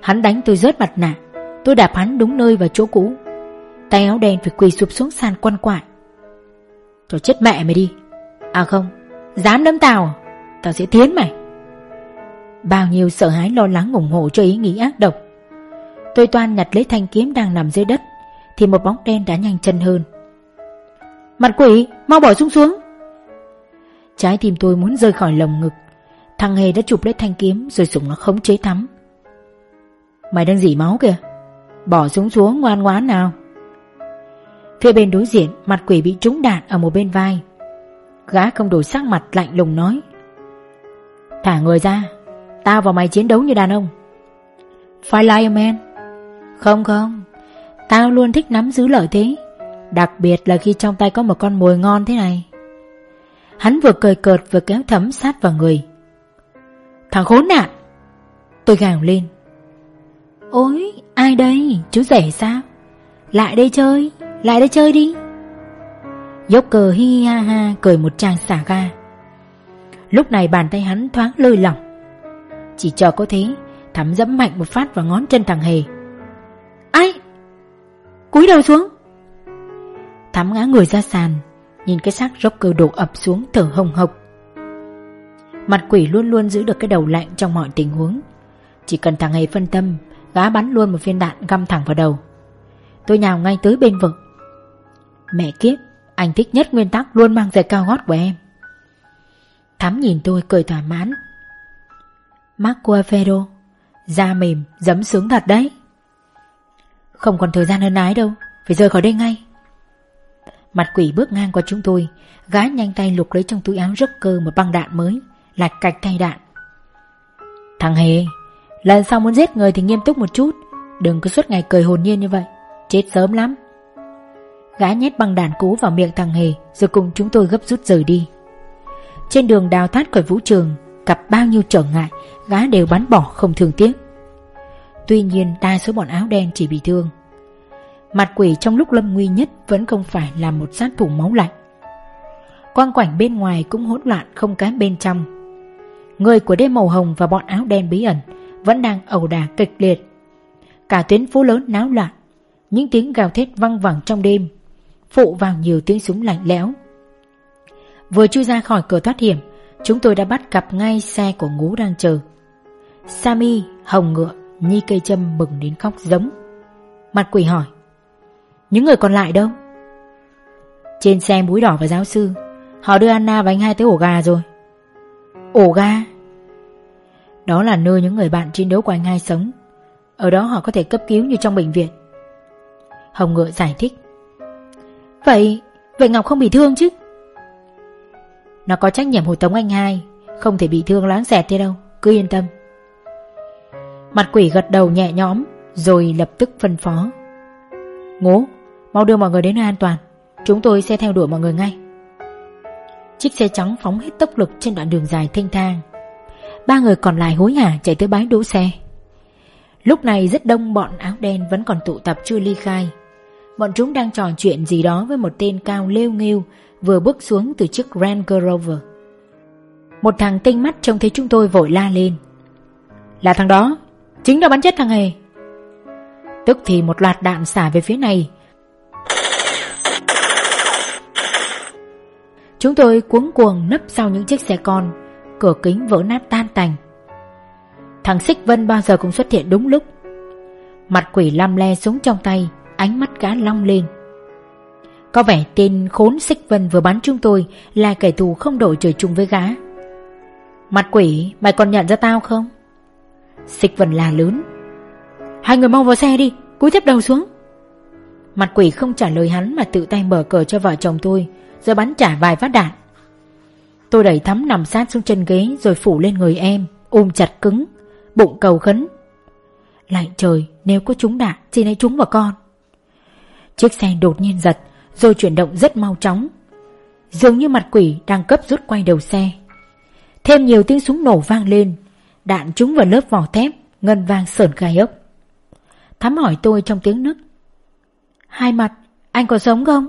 Hắn đánh tôi rớt mặt nạ, tôi đạp hắn đúng nơi vào chỗ cũ. Tay áo đen phải quỳ sụp xuống sàn quăn quại. Cho chết mẹ mày đi. À không, dám đấm tao? À? Tao sẽ thiến mày. Bao nhiêu sợ hãi lo lắng ủng hộ cho ý nghĩ ác độc. Tôi toan nhặt lấy thanh kiếm đang nằm dưới đất, thì một bóng đen đã nhanh chân hơn. Mặt quỷ, mau bỏ xuống xuống. Trái tim tôi muốn rơi khỏi lồng ngực. Thằng Hề đã chụp lấy thanh kiếm rồi dùng nó khống chế thắm. Mày đang dỉ máu kìa. Bỏ xuống xuống ngoan ngoãn nào. Phía bên đối diện, mặt quỷ bị trúng đạn ở một bên vai. Gã không đổi sắc mặt lạnh lùng nói. Thả người ra, tao và mày chiến đấu như đàn ông, Phải Lion Man? Không không. Tao luôn thích nắm giữ lợi thế Đặc biệt là khi trong tay có một con mồi ngon thế này. Hắn vừa cười cợt vừa kéo thấm sát vào người. Thằng khốn nạn! Tôi gào lên. Ôi ai đây? Chú rể sao? Lại đây chơi Lại đây chơi đi. Dốc cờ hi ha ha cười một tràng xả ga. Lúc này bàn tay hắn thoáng lơi lỏng. Chỉ chờ có thế, Thắm dẫm mạnh một phát vào ngón chân thằng Hề. Ai? Cúi đầu xuống. Thắm ngã người ra sàn, Nhìn cái xác Joker đổ ập xuống thở hồng hộc. Mặt quỷ luôn luôn giữ được cái đầu lạnh trong mọi tình huống. Chỉ cần thằng Hề phân tâm, Gá bắn luôn một viên đạn găm thẳng vào đầu. Tôi nhào ngay tới bên vực. Mẹ kiếp, Anh thích nhất nguyên tắc luôn mang giày cao gót của em. Thắm nhìn tôi cười thỏa mãn. Marco Da mềm, dấm sướng thật đấy. Không còn thời gian hơn ái đâu Phải rời khỏi đây ngay. Mặt quỷ bước ngang qua chúng tôi Gái nhanh tay lục lấy trong túi áo rốc cơ Một băng đạn mới Lạch cạch thay đạn. Thằng Hề Lần sau muốn giết người thì nghiêm túc một chút Đừng cứ suốt ngày cười hồn nhiên như vậy Chết sớm lắm. Gã nhét băng đạn cũ vào miệng thằng Hề Rồi cùng chúng tôi gấp rút rời đi. Trên đường đào thoát khỏi vũ trường Gặp bao nhiêu trở ngại Gã đều bắn bỏ không thương tiếc. Tuy nhiên đa số bọn áo đen chỉ bị thương. Mặt quỷ trong lúc lâm nguy nhất Vẫn không phải là một sát thủ máu lạnh. Quang quảnh bên ngoài cũng hỗn loạn không kém bên trong. Người của đêm màu hồng và bọn áo đen bí ẩn Vẫn đang ẩu đả kịch liệt. Cả tuyến phố lớn náo loạn, Những tiếng gào thét văng vẳng trong đêm, Phụ vào nhiều tiếng súng lạnh lẽo. Vừa chui ra khỏi cửa thoát hiểm Chúng tôi đã bắt gặp ngay xe của ngũ đang chờ. Sami, Hồng Ngựa, Nhi Cây châm mừng đến khóc giống. Mặt quỷ hỏi Những người còn lại đâu? Trên xe mũi đỏ và giáo sư Họ đưa Anna và anh hai tới ổ gà rồi. Ổ gà? Đó là nơi những người bạn chiến đấu của anh hai sống. Ở đó họ có thể cấp cứu như trong bệnh viện. Hồng Ngựa giải thích Vậy, vậy Ngọc không bị thương chứ? Nó có trách nhiệm hồi tống anh hai Không thể bị thương láng xẹt thế đâu Cứ yên tâm. Mặt quỷ gật đầu nhẹ nhõm Rồi lập tức phân phó. Ngố, mau đưa mọi người đến nơi an toàn Chúng tôi sẽ theo đuổi mọi người ngay. Chiếc xe trắng phóng hết tốc lực trên đoạn đường dài thanh thang. Ba người còn lại hối hả chạy tới bãi đỗ xe. Lúc này rất đông bọn áo đen vẫn còn tụ tập chưa ly khai. Bọn chúng đang trò chuyện gì đó với một tên cao lêu nghêu Vừa bước xuống từ chiếc Range Rover. Một thằng tinh mắt trông thấy chúng tôi vội la lên. Là thằng đó, Chính là bắn chết thằng Hề Tức thì một loạt đạn xả về phía này. Chúng tôi cuống cuồng nấp sau những chiếc xe con, Cửa kính vỡ nát tan tành. Thằng Xích Vân bao giờ cũng xuất hiện đúng lúc. Mặt quỷ lam le súng trong tay, Ánh mắt gã long lên. Có vẻ tên khốn Xích Vân vừa bắn chúng tôi Là kẻ thù không đổi trời chung với gã. Mặt quỷ, Mày còn nhận ra tao không? Xích Vân là lớn. Hai người mau vào xe đi, Cúi thấp đầu xuống. Mặt quỷ không trả lời hắn mà tự tay mở cờ cho vợ chồng tôi, Rồi bắn trả vài phát đạn. Tôi đẩy thắm nằm sát xuống chân ghế Rồi phủ lên người em, Ôm chặt cứng, Bụng cầu khấn. Lạnh trời, nếu có trúng đạn Xin hãy trúng vào con. Chiếc xe đột nhiên giật rồi chuyển động rất mau chóng. Dường như mặt quỷ đang cấp rút quay đầu xe. Thêm nhiều tiếng súng nổ vang lên, Đạn trúng vào lớp vỏ thép, Ngân vang sởn gai ốc. Thắm hỏi tôi trong tiếng nức. Hai mặt, Anh còn sống không?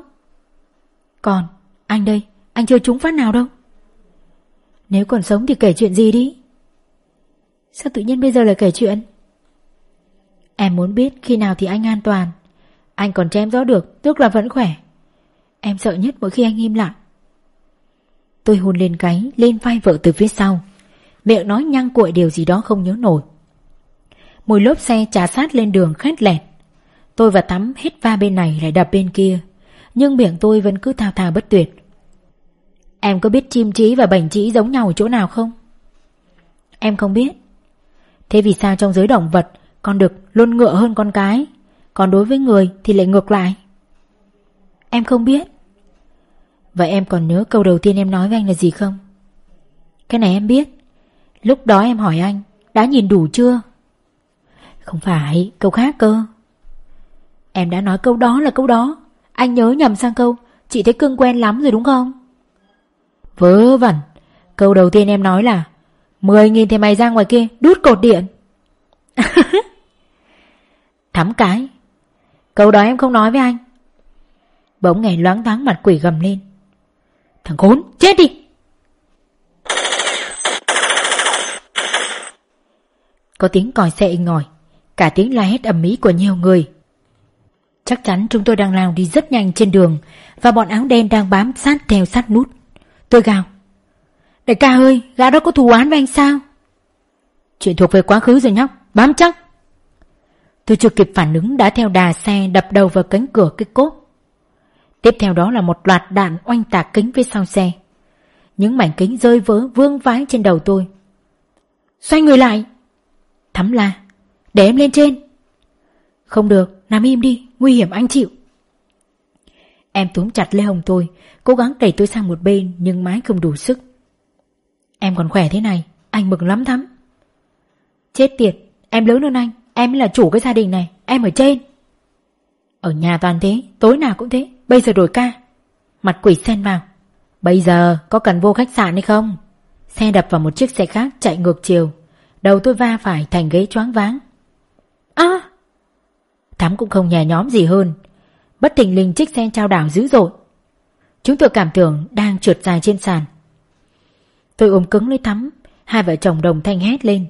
Còn, Anh đây, Anh chưa trúng phát nào đâu. Nếu còn sống thì kể chuyện gì đi. Sao tự nhiên bây giờ lại kể chuyện? Em muốn biết khi nào thì anh an toàn. Anh còn chém gió được, Tức là vẫn khỏe. Em sợ nhất mỗi khi anh im lặng. Tôi hôn lên gáy Lên vai vợ từ phía sau. Miệng nói nhăng cuội điều gì đó không nhớ nổi. Mùi lốp xe trà sát lên đường khét lẹt. Tôi và Tắm hết va bên này lại đập bên kia, Nhưng miệng tôi vẫn cứ thao thao bất tuyệt. Em có biết chim trí và bảnh trí giống nhau ở chỗ nào không? Em không biết. Thế vì sao trong giới động vật, Con đực luôn ngựa hơn con cái, Còn đối với người thì lại ngược lại? Em không biết. Vậy em còn nhớ câu đầu tiên em nói với anh là gì không? Cái này em biết Lúc đó em hỏi anh Đã nhìn đủ chưa? Không phải, câu khác cơ. Em đã nói câu đó là câu đó. Anh nhớ nhầm sang câu, chị thấy cưng quen lắm rồi đúng không? Vớ vẩn, câu đầu tiên em nói là mười nghìn thì mày ra ngoài kia đút cột điện. [laughs] Thắm cái. Câu đó em không nói với anh. Bỗng nghe loáng thoáng mặt quỷ gầm lên. Thằng khốn, chết đi! Có tiếng còi xe inh ngòi, cả tiếng la hét ầm ĩ của nhiều người. Chắc chắn chúng tôi đang lao đi rất nhanh trên đường và bọn áo đen đang bám sát theo sát nút. Tôi gào. Đại ca ơi, gã đó có thù oán với anh sao? Chuyện thuộc về quá khứ rồi nhóc, bám chắc. Tôi chưa kịp phản ứng đã theo đà xe đập đầu vào cánh cửa cái cốt. Tiếp theo đó là một loạt đạn oanh tạc kính phía sau xe. Những mảnh kính rơi vỡ vương vãi trên đầu tôi. Xoay người lại. Thắm la. Để em lên trên. Không được, nằm im đi, nguy hiểm anh chịu. Em túm chặt Lê Hồng tôi, cố gắng đẩy tôi sang một bên nhưng mái không đủ sức. Em còn khỏe thế này, anh mừng lắm thắm. Chết tiệt, em lớn hơn anh, em là chủ cái gia đình này, em ở trên. Ở nhà toàn thế, tối nào cũng thế, bây giờ đổi ca. Mặt quỷ xen vào. Bây giờ có cần vô khách sạn hay không? Xe đập vào một chiếc xe khác chạy ngược chiều. Đầu tôi va phải thành ghế choáng váng. À! Thắm cũng không nhè nhóm gì hơn. Bất thình lình chiếc xe trao đảo dữ dội. Chúng tôi cảm tưởng đang trượt dài trên sàn. Tôi ôm cứng lấy Thắm, hai vợ chồng đồng thanh hét lên.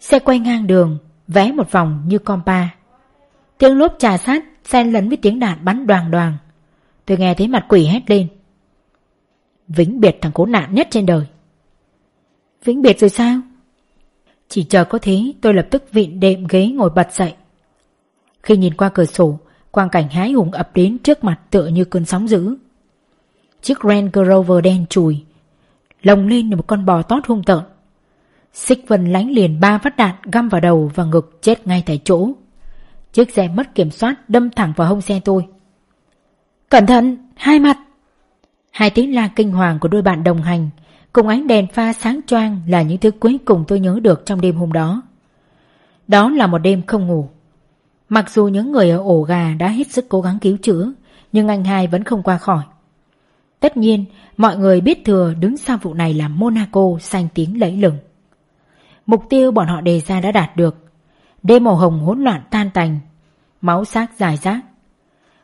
Xe quay ngang đường, vẽ một vòng như compa. Tiếng lốp trà sát xen lẫn với tiếng đạn bắn đoàn đoàn. Tôi nghe thấy mặt quỷ hét lên. Vĩnh biệt thằng cố nạn nhất trên đời. Vĩnh biệt rồi sao? Chỉ chờ có thế tôi lập tức vịn đệm ghế ngồi bật dậy. Khi nhìn qua cửa sổ, quang cảnh hái hùng ập đến trước mặt tựa như cơn sóng dữ. Chiếc Range Rover đen chùi, lồng lên như một con bò tót hung tợn. Xích Vân lánh liền ba phát đạn găm vào đầu và ngực chết ngay tại chỗ. Chiếc xe mất kiểm soát đâm thẳng vào hông xe tôi. Cẩn thận, hai mặt! Hai tiếng la kinh hoàng của đôi bạn đồng hành cùng ánh đèn pha sáng choang là những thứ cuối cùng tôi nhớ được trong đêm hôm đó. Đó là một đêm không ngủ. Mặc dù những người ở ổ gà đã hết sức cố gắng cứu chữa, nhưng anh hai vẫn không qua khỏi. Tất nhiên, mọi người biết thừa đứng sau vụ này là Monaco xanh tiếng lẫy lừng. Mục tiêu bọn họ đề ra đã đạt được. Đêm màu hồng hỗn loạn tan tành, máu xác dài rác.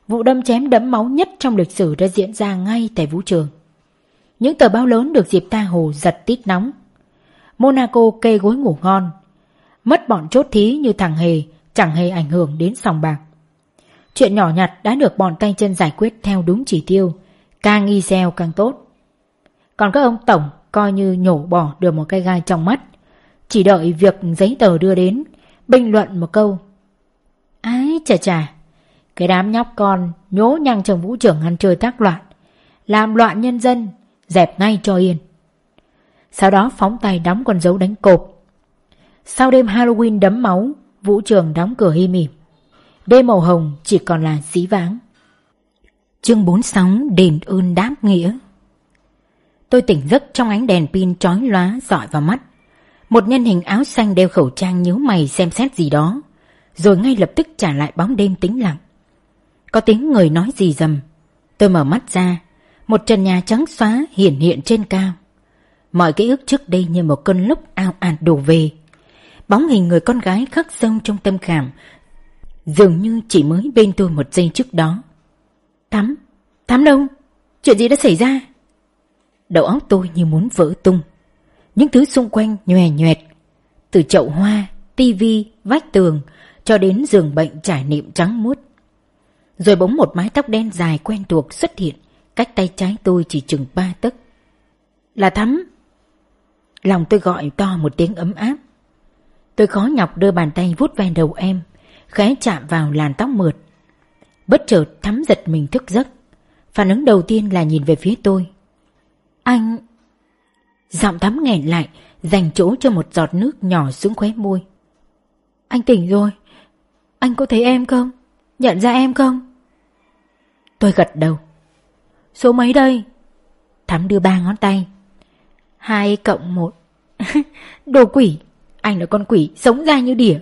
Vụ đâm chém đẫm máu nhất trong lịch sử đã diễn ra ngay tại vũ trường. Những tờ báo lớn được dịp ta hồ giật tít nóng. Monaco kê gối ngủ ngon. Mất bọn chốt thí như thằng Hề chẳng hề ảnh hưởng đến sòng bạc. Chuyện nhỏ nhặt đã được bọn tay chân giải quyết theo đúng chỉ tiêu, càng y xeo càng tốt. Còn các ông tổng coi như nhổ bỏ được một cái gai trong mắt, chỉ đợi việc giấy tờ đưa đến, bình luận một câu. Ái chà chà, cái đám nhóc con nhố nhăng trong vũ trưởng ăn chơi tác loạn, làm loạn nhân dân, dẹp ngay cho yên. Sau đó phóng tay đóng con dấu đánh cộp. Sau đêm Halloween đấm máu, vũ trường đóng cửa hi mỉm. Đêm màu hồng chỉ còn là dí váng. Chương 46 đền ơn đáp nghĩa Tôi tỉnh giấc trong ánh đèn pin chói lóa dọi vào mắt. Một nhân hình áo xanh đeo khẩu trang nhíu mày xem xét gì đó, rồi ngay lập tức trả lại bóng đêm tĩnh lặng. Có tiếng người nói gì dầm. Tôi mở mắt ra, một trần nhà trắng xóa hiển hiện trên cao. Mọi ký ức trước đây như một cơn lốc ao ạt đổ về. Bóng hình người con gái khắc sâu trong tâm khảm, dường như chỉ mới bên tôi một giây trước đó. Thắm, Thắm đâu? Chuyện gì đã xảy ra? Đầu óc tôi như muốn vỡ tung. Những thứ xung quanh nhòe nhoẹt. Từ chậu hoa, tivi, vách tường cho đến giường bệnh trải niệm trắng muốt. Rồi bỗng một mái tóc đen dài quen thuộc xuất hiện cách tay trái tôi chỉ chừng ba tấc. Là Thắm. Lòng tôi gọi to một tiếng ấm áp. Tôi khó nhọc đưa bàn tay vuốt ve đầu em, khẽ chạm vào làn tóc mượt. Bất chợt Thắm giật mình thức giấc. Phản ứng đầu tiên là nhìn về phía tôi. Anh... Giọng Thắm nghẹn lại, dành chỗ cho một giọt nước nhỏ xuống khóe môi. Anh tỉnh rồi. Anh có thấy em không? Nhận ra em không? Tôi gật đầu. Số mấy đây? Thắm đưa ba ngón tay. Hai cộng một. [laughs] Đồ quỷ. Anh là con quỷ sống ra như đỉa.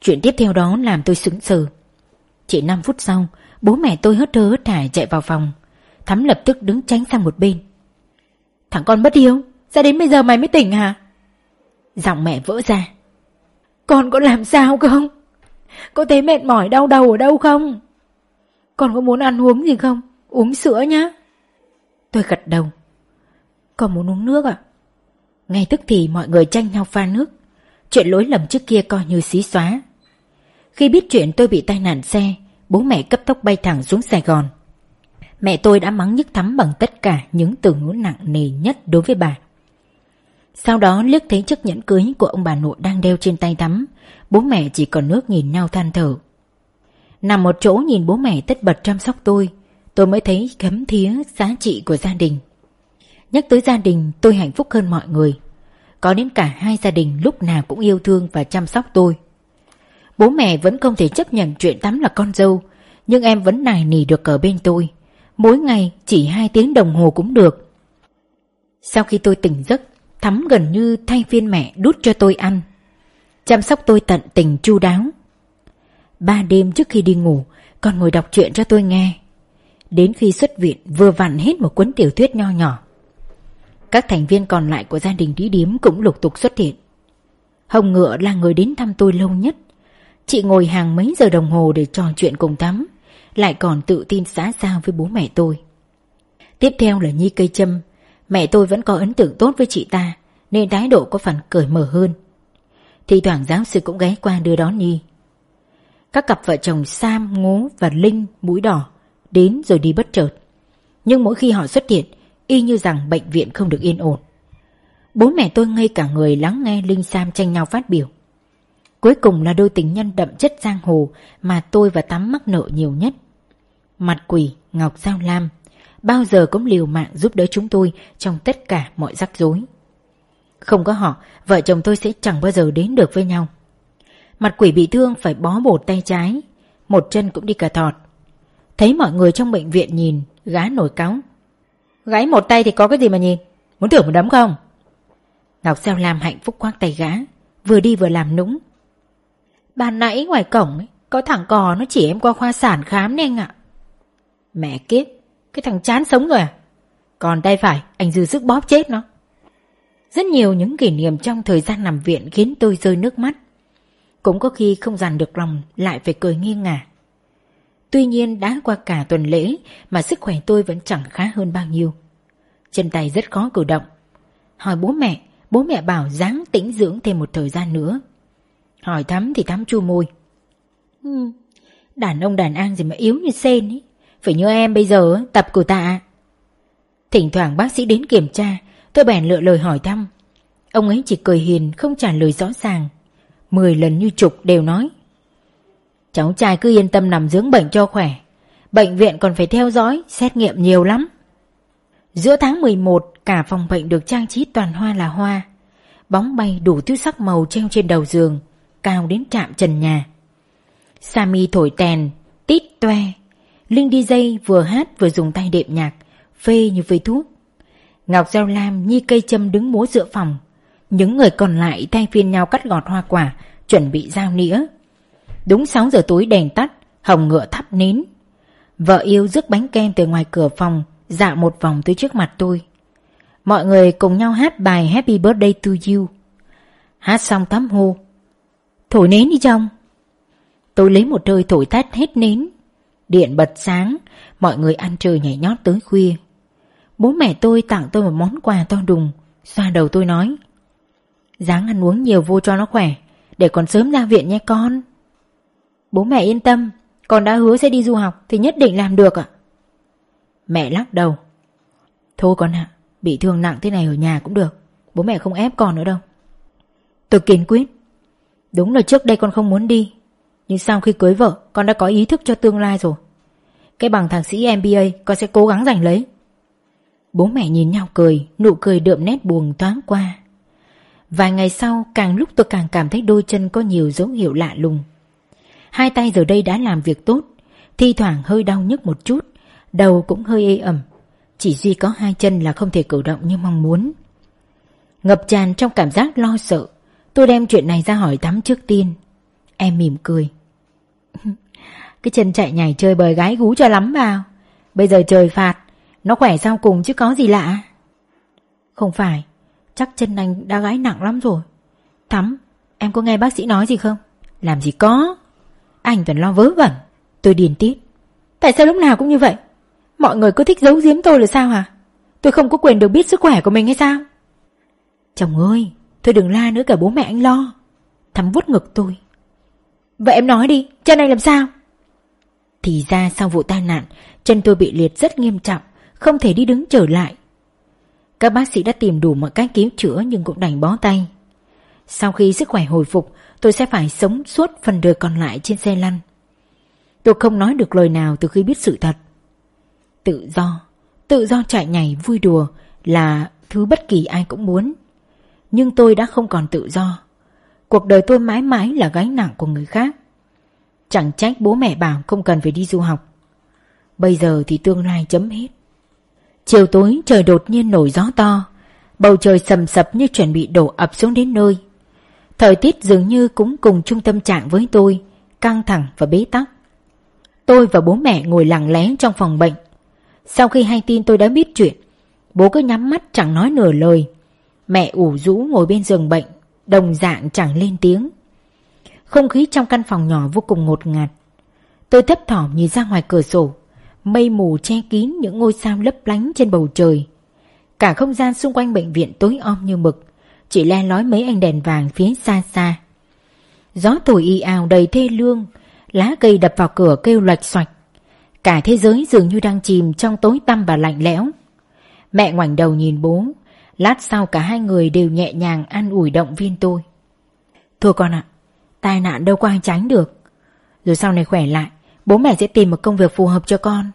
Chuyện tiếp theo đó làm tôi sững sờ. Chỉ 5 phút sau, bố mẹ tôi hớt hơ hớt hải chạy vào phòng. Thắm lập tức đứng tránh sang một bên. Thằng con bất hiếu, sao đến bây giờ mày mới tỉnh hả? Giọng mẹ vỡ ra. Con có làm sao không? Có thấy mệt mỏi đau đầu ở đâu không? Con có muốn ăn uống gì không? Uống sữa nhá. Tôi gật đầu. Con muốn uống nước à? Ngay tức thì mọi người tranh nhau pha nước. Chuyện lỗi lầm trước kia coi như xí xóa. Khi biết chuyện tôi bị tai nạn xe, bố mẹ cấp tốc bay thẳng xuống Sài Gòn. Mẹ tôi đã mắng nhức thắm bằng tất cả những từ ngữ nặng nề nhất đối với bà. Sau đó liếc thấy chiếc nhẫn cưới của ông bà nội đang đeo trên tay thắm, bố mẹ chỉ còn nước nhìn nhau than thở. Nằm một chỗ nhìn bố mẹ tất bật chăm sóc tôi, tôi mới thấy khấm thía giá trị của gia đình. Nhắc tới gia đình tôi hạnh phúc hơn mọi người. Có đến cả hai gia đình lúc nào cũng yêu thương và chăm sóc tôi. Bố mẹ vẫn không thể chấp nhận chuyện tắm là con dâu, nhưng em vẫn nài nỉ được ở bên tôi. Mỗi ngày chỉ hai tiếng đồng hồ cũng được. Sau khi tôi tỉnh giấc, Thắm gần như thay phiên mẹ đút cho tôi ăn. Chăm sóc tôi tận tình chu đáo. Ba đêm trước khi đi ngủ, còn ngồi đọc truyện cho tôi nghe. Đến khi xuất viện vừa vặn hết một cuốn tiểu thuyết nho nhỏ. Các thành viên còn lại của gia đình đi Điếm cũng lục tục xuất hiện. Hồng Ngựa là người đến thăm tôi lâu nhất. Chị ngồi hàng mấy giờ đồng hồ để trò chuyện cùng Thắm, lại còn tự tin xã giao với bố mẹ tôi. Tiếp theo là Nhi Cây Trâm, mẹ tôi vẫn có ấn tượng tốt với chị ta, nên thái độ có phần cởi mở hơn. Thì thoảng giáo sư cũng ghé qua đưa đón Nhi. Các cặp vợ chồng Sam, Ngố và Linh mũi đỏ đến rồi đi bất chợt. Nhưng mỗi khi họ xuất hiện, y như rằng bệnh viện không được yên ổn. Bố mẹ tôi ngây cả người lắng nghe Linh Sam tranh nhau phát biểu. Cuối cùng là đôi tình nhân đậm chất giang hồ mà tôi và Tắm mắc nợ nhiều nhất. Mặt quỷ, Ngọc Giao Lam, bao giờ cũng liều mạng giúp đỡ chúng tôi trong tất cả mọi rắc rối. Không có họ, vợ chồng tôi sẽ chẳng bao giờ đến được với nhau. Mặt quỷ bị thương phải bó bột tay trái, một chân cũng đi cà thọt. Thấy mọi người trong bệnh viện nhìn, gá nổi cáo. Gái một tay thì có cái gì mà nhìn, muốn tưởng một đấm không? Ngọc Giao Lam hạnh phúc khoác tay gã, vừa đi vừa làm nũng. Ban nãy ngoài cổng ấy, có thằng cò nó chỉ em qua khoa sản khám nên anh ạ. Mẹ kiếp, cái thằng chán sống rồi à? Còn tay phải, anh dư sức bóp chết nó. Rất nhiều những kỷ niệm trong thời gian nằm viện khiến tôi rơi nước mắt. Cũng có khi không dằn được lòng lại phải cười nghiêng ngả. Tuy nhiên đã qua cả tuần lễ mà sức khỏe tôi vẫn chẳng khá hơn bao nhiêu. Chân tay rất khó cử động. Hỏi bố mẹ, bố mẹ bảo dáng tĩnh dưỡng thêm một thời gian nữa. Hỏi thắm thì thắm chua môi. Ừ, đàn ông đàn an gì mà yếu như sen ấy. Phải như em bây giờ tập của tạ. Thỉnh thoảng bác sĩ đến kiểm tra, tôi bèn lựa lời hỏi thăm. Ông ấy chỉ cười hiền không trả lời rõ ràng. Mười lần như trục đều nói. Cháu trai cứ yên tâm nằm dưỡng bệnh cho khỏe. Bệnh viện còn phải theo dõi, xét nghiệm nhiều lắm. Giữa tháng 11, cả phòng bệnh được trang trí toàn hoa là hoa. Bóng bay đủ thứ sắc màu treo trên đầu giường, cao đến chạm trần nhà. sami thổi tèn, tít toe. Linh đi dây vừa hát vừa dùng tay đệm nhạc, phê như phê thuốc. Ngọc Giao Lam, như cây châm đứng múa giữa phòng. Những người còn lại thay phiên nhau cắt gọt hoa quả, chuẩn bị giao nĩa. Đúng 6 giờ tối đèn tắt, Hồng ngựa thắp nến. Vợ yêu rước bánh kem từ ngoài cửa phòng, dạo một vòng tới trước mặt tôi. Mọi người cùng nhau hát bài Happy Birthday to You. Hát xong tắm hô. Thổi nến đi trong. Tôi lấy một hơi thổi tắt hết nến. Điện bật sáng, mọi người ăn chơi nhảy nhót tới khuya. Bố mẹ tôi tặng tôi một món quà to đùng, xoa đầu tôi nói. Dáng ăn uống nhiều vô cho nó khỏe, để còn sớm ra viện nhé con. Bố mẹ yên tâm, con đã hứa sẽ đi du học thì nhất định làm được ạ. Mẹ lắc đầu. Thôi con ạ, bị thương nặng thế này ở nhà cũng được, bố mẹ không ép con nữa đâu. Tôi kiên quyết. Đúng là trước đây con không muốn đi, nhưng sau khi cưới vợ con đã có ý thức cho tương lai rồi. Cái bằng thạc sĩ MBA con sẽ cố gắng giành lấy. Bố mẹ nhìn nhau cười, nụ cười đượm nét buồn thoáng qua. Vài ngày sau, càng lúc tôi càng cảm thấy đôi chân có nhiều dấu hiệu lạ lùng. Hai tay giờ đây đã làm việc tốt, thi thoảng hơi đau nhức một chút, đầu cũng hơi ê ẩm. Chỉ duy có hai chân là không thể cử động như mong muốn. Ngập tràn trong cảm giác lo sợ, tôi đem chuyện này ra hỏi Thắm trước tiên. Em mỉm cười. [laughs] Cái chân chạy nhảy chơi bời gái gú cho lắm vào. Bây giờ trời phạt, Nó khỏe sao cùng chứ có gì lạ. Không phải, Chắc chân anh đã gái nặng lắm rồi. Thắm, Em có nghe bác sĩ nói gì không? Làm gì có. Anh toàn lo vớ vẩn. Tôi điền tiết Tại sao lúc nào cũng như vậy? Mọi người cứ thích giấu giếm tôi là sao hả? Tôi không có quyền được biết sức khỏe của mình hay sao? Chồng ơi, Thôi đừng la nữa cả bố mẹ anh lo. Thắm vút ngực tôi. Vậy em nói đi, Chân anh làm sao? Thì ra sau vụ tai nạn, Chân tôi bị liệt rất nghiêm trọng, Không thể đi đứng trở lại. Các bác sĩ đã tìm đủ mọi cách cứu chữa Nhưng cũng đành bó tay. Sau khi sức khỏe hồi phục, Tôi sẽ phải sống suốt phần đời còn lại trên xe lăn. Tôi không nói được lời nào từ khi biết sự thật. Tự do Tự do chạy nhảy vui đùa Là thứ bất kỳ ai cũng muốn. Nhưng tôi đã không còn tự do. Cuộc đời tôi mãi mãi là gánh nặng của người khác. Chẳng trách bố mẹ bảo không cần phải đi du học. Bây giờ thì tương lai chấm hết. Chiều tối trời đột nhiên nổi gió to, Bầu trời sầm sập như chuẩn bị đổ ập xuống đến nơi. Thời tiết dường như cũng cùng chung tâm trạng với tôi, Căng thẳng và bế tắc. Tôi và bố mẹ ngồi lặng lẽ trong phòng bệnh. Sau khi hay tin tôi đã biết chuyện, Bố cứ nhắm mắt chẳng nói nửa lời. Mẹ ủ rũ ngồi bên giường bệnh. Đồng dạng chẳng lên tiếng. Không khí trong căn phòng nhỏ vô cùng ngột ngạt. Tôi thấp thỏm nhìn ra ngoài cửa sổ, Mây mù che kín những ngôi sao lấp lánh trên bầu trời. Cả không gian xung quanh bệnh viện tối om như mực, Chỉ le lói mấy ánh đèn vàng phía xa xa. Gió thổi y ào đầy thê lương, Lá cây đập vào cửa kêu loạch xoạch. Cả thế giới dường như đang chìm trong tối tăm và lạnh lẽo. Mẹ ngoảnh đầu nhìn bố Lát sau cả hai người đều nhẹ nhàng an ủi động viên tôi. Thôi con ạ, Tai nạn đâu có ai tránh được. Rồi sau này khỏe lại, Bố mẹ sẽ tìm một công việc phù hợp cho con.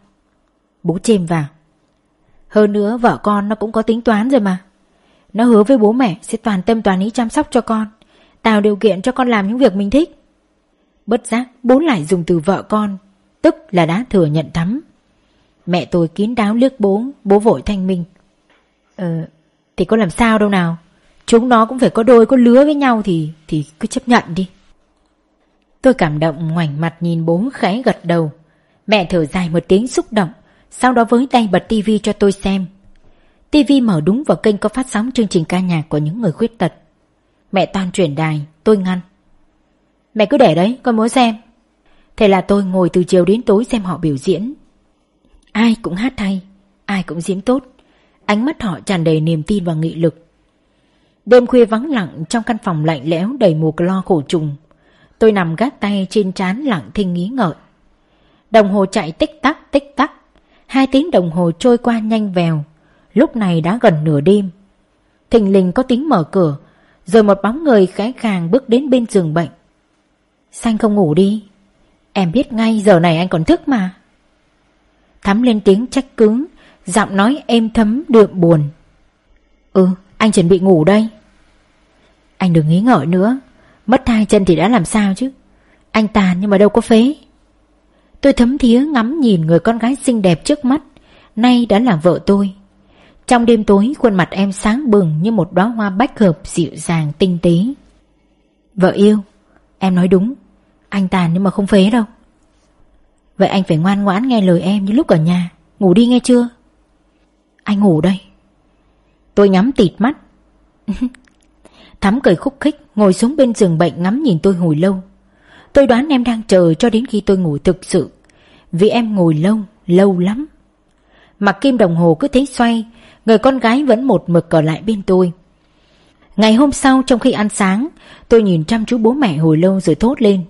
Bố chêm vào. Hơn nữa vợ con nó cũng có tính toán rồi mà. Nó hứa với bố mẹ Sẽ toàn tâm toàn ý chăm sóc cho con, Tạo điều kiện cho con làm những việc mình thích. Bất giác bố lại dùng từ vợ con, Tức là đã thừa nhận thắm. Mẹ tôi kín đáo liếc bố Bố vội thanh minh. Ờ thì có làm sao đâu nào. Chúng nó cũng phải có đôi, có lứa với nhau Thì thì cứ chấp nhận đi. Tôi cảm động, ngoảnh mặt nhìn bố khẽ gật đầu. Mẹ thở dài một tiếng xúc động, Sau đó với tay bật tivi cho tôi xem. Tivi mở đúng vào kênh có phát sóng chương trình ca nhạc của những người khuyết tật. Mẹ toàn chuyển đài, Tôi ngăn. Mẹ cứ để đấy, con muốn xem. Thế là tôi ngồi từ chiều đến tối xem họ biểu diễn. Ai cũng hát hay, Ai cũng diễn tốt. Ánh mắt họ tràn đầy niềm tin và nghị lực. Đêm khuya vắng lặng trong căn phòng lạnh lẽo đầy mùa lo khổ trùng, Tôi nằm gác tay trên trán lặng thinh nghĩ ngợi. Đồng hồ chạy tích tắc tích tắc. Hai tiếng đồng hồ trôi qua nhanh vèo. Lúc này đã gần nửa đêm. Thình lình có tiếng mở cửa, Rồi một bóng người khẽ khàng bước đến bên giường bệnh. Xanh không ngủ đi. Em biết ngay giờ này anh còn thức mà. Thắm lên tiếng trách cứng Giọng nói êm thấm đượm buồn. Ừ anh chuẩn bị ngủ đây. Anh đừng nghĩ ngợi nữa. Mất hai chân thì đã làm sao chứ? Anh tàn nhưng mà đâu có phế. Tôi thấm thía ngắm nhìn người con gái xinh đẹp trước mắt. Nay đã là vợ tôi. Trong đêm tối, khuôn mặt em sáng bừng Như một đóa hoa bách hợp dịu dàng tinh tế. Vợ yêu, Em nói đúng. Anh tàn nhưng mà không phế đâu. Vậy anh phải ngoan ngoãn nghe lời em như lúc ở nhà. Ngủ đi nghe chưa? Anh ngủ đây. Tôi nhắm tịt mắt. [laughs] Thắm cười khúc khích Ngồi xuống bên giường bệnh ngắm nhìn tôi hồi lâu. Tôi đoán em đang chờ cho đến khi tôi ngủ thực sự Vì em ngồi lâu, lâu lắm. Mặt kim đồng hồ cứ thế xoay Người con gái vẫn một mực ở lại bên tôi. Ngày hôm sau trong khi ăn sáng Tôi nhìn chăm chú bố mẹ hồi lâu rồi thốt lên.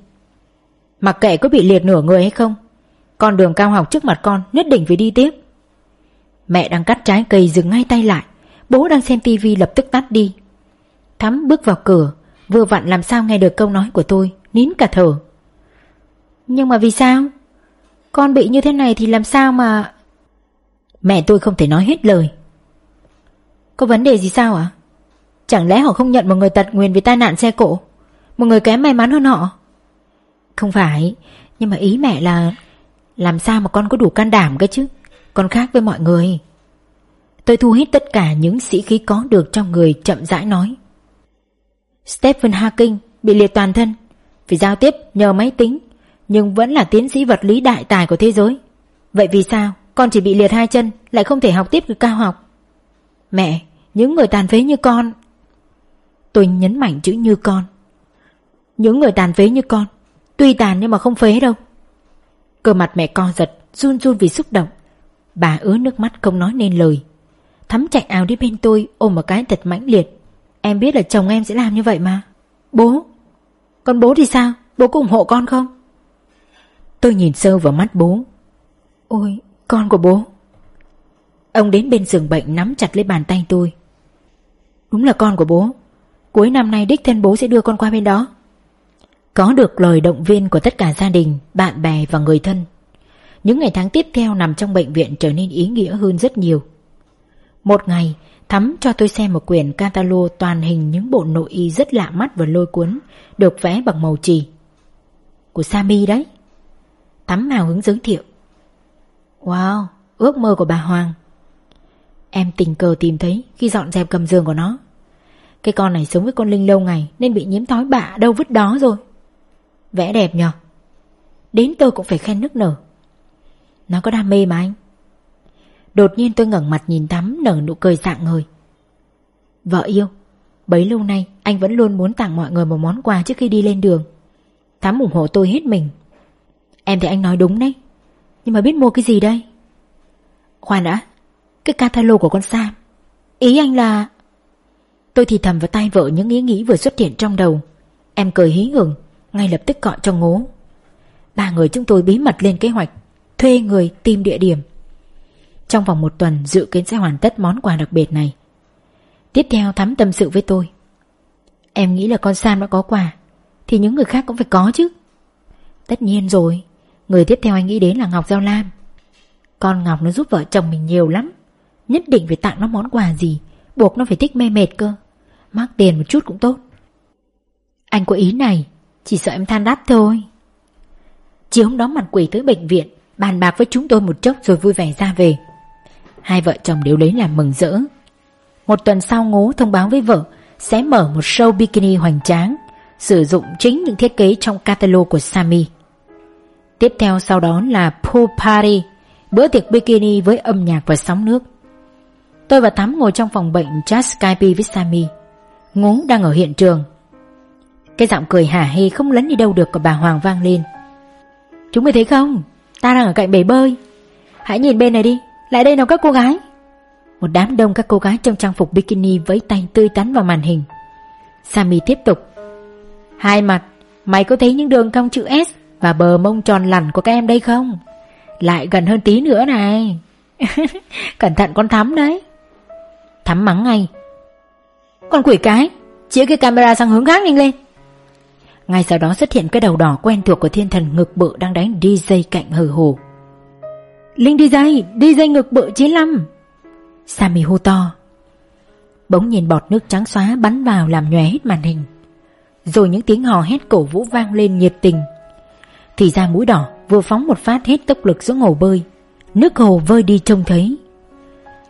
Mặc kệ có bị liệt nửa người hay không Con đường cao học trước mặt con Nhất định phải đi tiếp. Mẹ đang cắt trái cây dừng ngay tay lại. Bố đang xem tivi lập tức tắt đi. Thắm bước vào cửa, Vừa vặn làm sao nghe được câu nói của tôi, Nín cả thở. Nhưng mà vì sao? Con bị như thế này thì làm sao mà Mẹ tôi không thể nói hết lời. Có vấn đề gì sao ạ? Chẳng lẽ họ không nhận một người tật nguyền vì tai nạn xe cộ? Một người kém may mắn hơn họ? Không phải, Nhưng mà ý mẹ là Làm sao mà con có đủ can đảm cái chứ? Con khác với mọi người. Tôi thu hết tất cả những sĩ khí có được trong người chậm rãi nói. Stephen Hawking bị liệt toàn thân Phải giao tiếp nhờ máy tính, Nhưng vẫn là tiến sĩ vật lý đại tài của thế giới. Vậy vì sao Con chỉ bị liệt hai chân, Lại không thể học tiếp được cao học? Mẹ, Những người tàn phế như con. Tôi nhấn mạnh chữ như con. Những người tàn phế như con, Tuy tàn nhưng mà không phế đâu. Cơ mặt mẹ con giật, Run run vì xúc động. Bà ứa nước mắt không nói nên lời. Thắm chạy ào đi bên tôi, ôm một cái thật mãnh liệt. Em biết là chồng em sẽ làm như vậy mà. Bố Còn bố thì sao? Bố có ủng hộ con không? Tôi nhìn sâu vào mắt bố. Ôi, con của bố. Ông đến bên giường bệnh nắm chặt lấy bàn tay tôi. Đúng là con của bố. Cuối năm nay đích thân bố sẽ đưa con qua bên đó. Có được lời động viên của tất cả gia đình, Bạn bè và người thân. Những ngày tháng tiếp theo nằm trong bệnh viện trở nên ý nghĩa hơn rất nhiều. Một ngày Thắm cho tôi xem một quyển catalog toàn hình những bộ nội y rất lạ mắt và lôi cuốn Được vẽ bằng màu trì Của Sami đấy. Thắm hào hứng giới thiệu. Wow, ước mơ của bà Hoàng. Em tình cờ tìm thấy khi dọn dẹp cầm giường của nó. Cái con này sống với con Linh lâu ngày Nên bị nhiễm thói bạ đâu vứt đó rồi. Vẽ đẹp nhờ. Đến tôi cũng phải khen nức nở. Nó có đam mê mà anh. Đột nhiên tôi ngẩng mặt nhìn Thắm nở nụ cười dạng người. Vợ yêu, Bấy lâu nay anh vẫn luôn muốn tặng mọi người một món quà trước khi đi lên đường. Thắm ủng hộ tôi hết mình. Em thấy anh nói đúng đấy. Nhưng mà biết mua cái gì đây? Khoan đã, Cái catalog của con Sam. Ý anh là Tôi thì thầm vào tay vợ những ý nghĩ vừa xuất hiện trong đầu. Em cười hí hưởng, Ngay lập tức gọi cho ngố. Ba người chúng tôi bí mật lên kế hoạch. Thuê người tìm địa điểm. Trong vòng một tuần, dự kiến sẽ hoàn tất món quà đặc biệt này. Tiếp theo thắm tâm sự với tôi. Em nghĩ là con Sam đã có quà, Thì những người khác cũng phải có chứ. Tất nhiên rồi, Người tiếp theo anh nghĩ đến là Ngọc Giao Lam. Con Ngọc nó giúp vợ chồng mình nhiều lắm, Nhất định phải tặng nó món quà gì, Buộc nó phải thích mê mệt cơ. Mắc tiền một chút cũng tốt. Anh có ý này, Chỉ sợ em than đáp thôi. Chiều hôm đó mặt quỷ tới bệnh viện Bàn bạc với chúng tôi một chốc rồi vui vẻ ra về Hai vợ chồng đều lấy làm mừng rỡ Một tuần sau ngố thông báo với vợ Sẽ mở một show bikini hoành tráng Sử dụng chính những thiết kế trong catalog của Sami Tiếp theo sau đó là pool party, bữa tiệc bikini với âm nhạc và sóng nước. Tôi và Tám ngồi trong phòng bệnh chat Skype với sami Ngố đang ở hiện trường. Cái giọng cười hả hê không lấn đi đâu được của bà Hoàng vang lên. Chúng mày thấy không? Ta đang ở cạnh bể bơi. Hãy nhìn bên này đi, lại đây nào các cô gái. Một đám đông các cô gái trong trang phục bikini với tay tươi tắn vào màn hình. Sammy tiếp tục. Hai mặt, mày có thấy những đường cong chữ S và bờ mông tròn lằn của các em đây không Lại gần hơn tí nữa này [laughs] Cẩn thận con Thắm đấy Thắm mắng ngay Con quỷ cái Chĩa cái camera sang hướng khác nhanh lên ngay sau đó xuất hiện cái đầu đỏ quen thuộc của thiên thần ngực bự đang đánh DJ cạnh hờ hồ. Linh DJ, DJ ngực bự 95 Sammy hô to. Bỗng nhìn bọt nước trắng xóa bắn vào làm nhòe hết màn hình. Rồi những tiếng hò hét cổ vũ vang lên nhiệt tình. Thì ra mũi đỏ vừa phóng một phát hết tốc lực xuống hồ bơi. Nước hồ vơi đi trông thấy.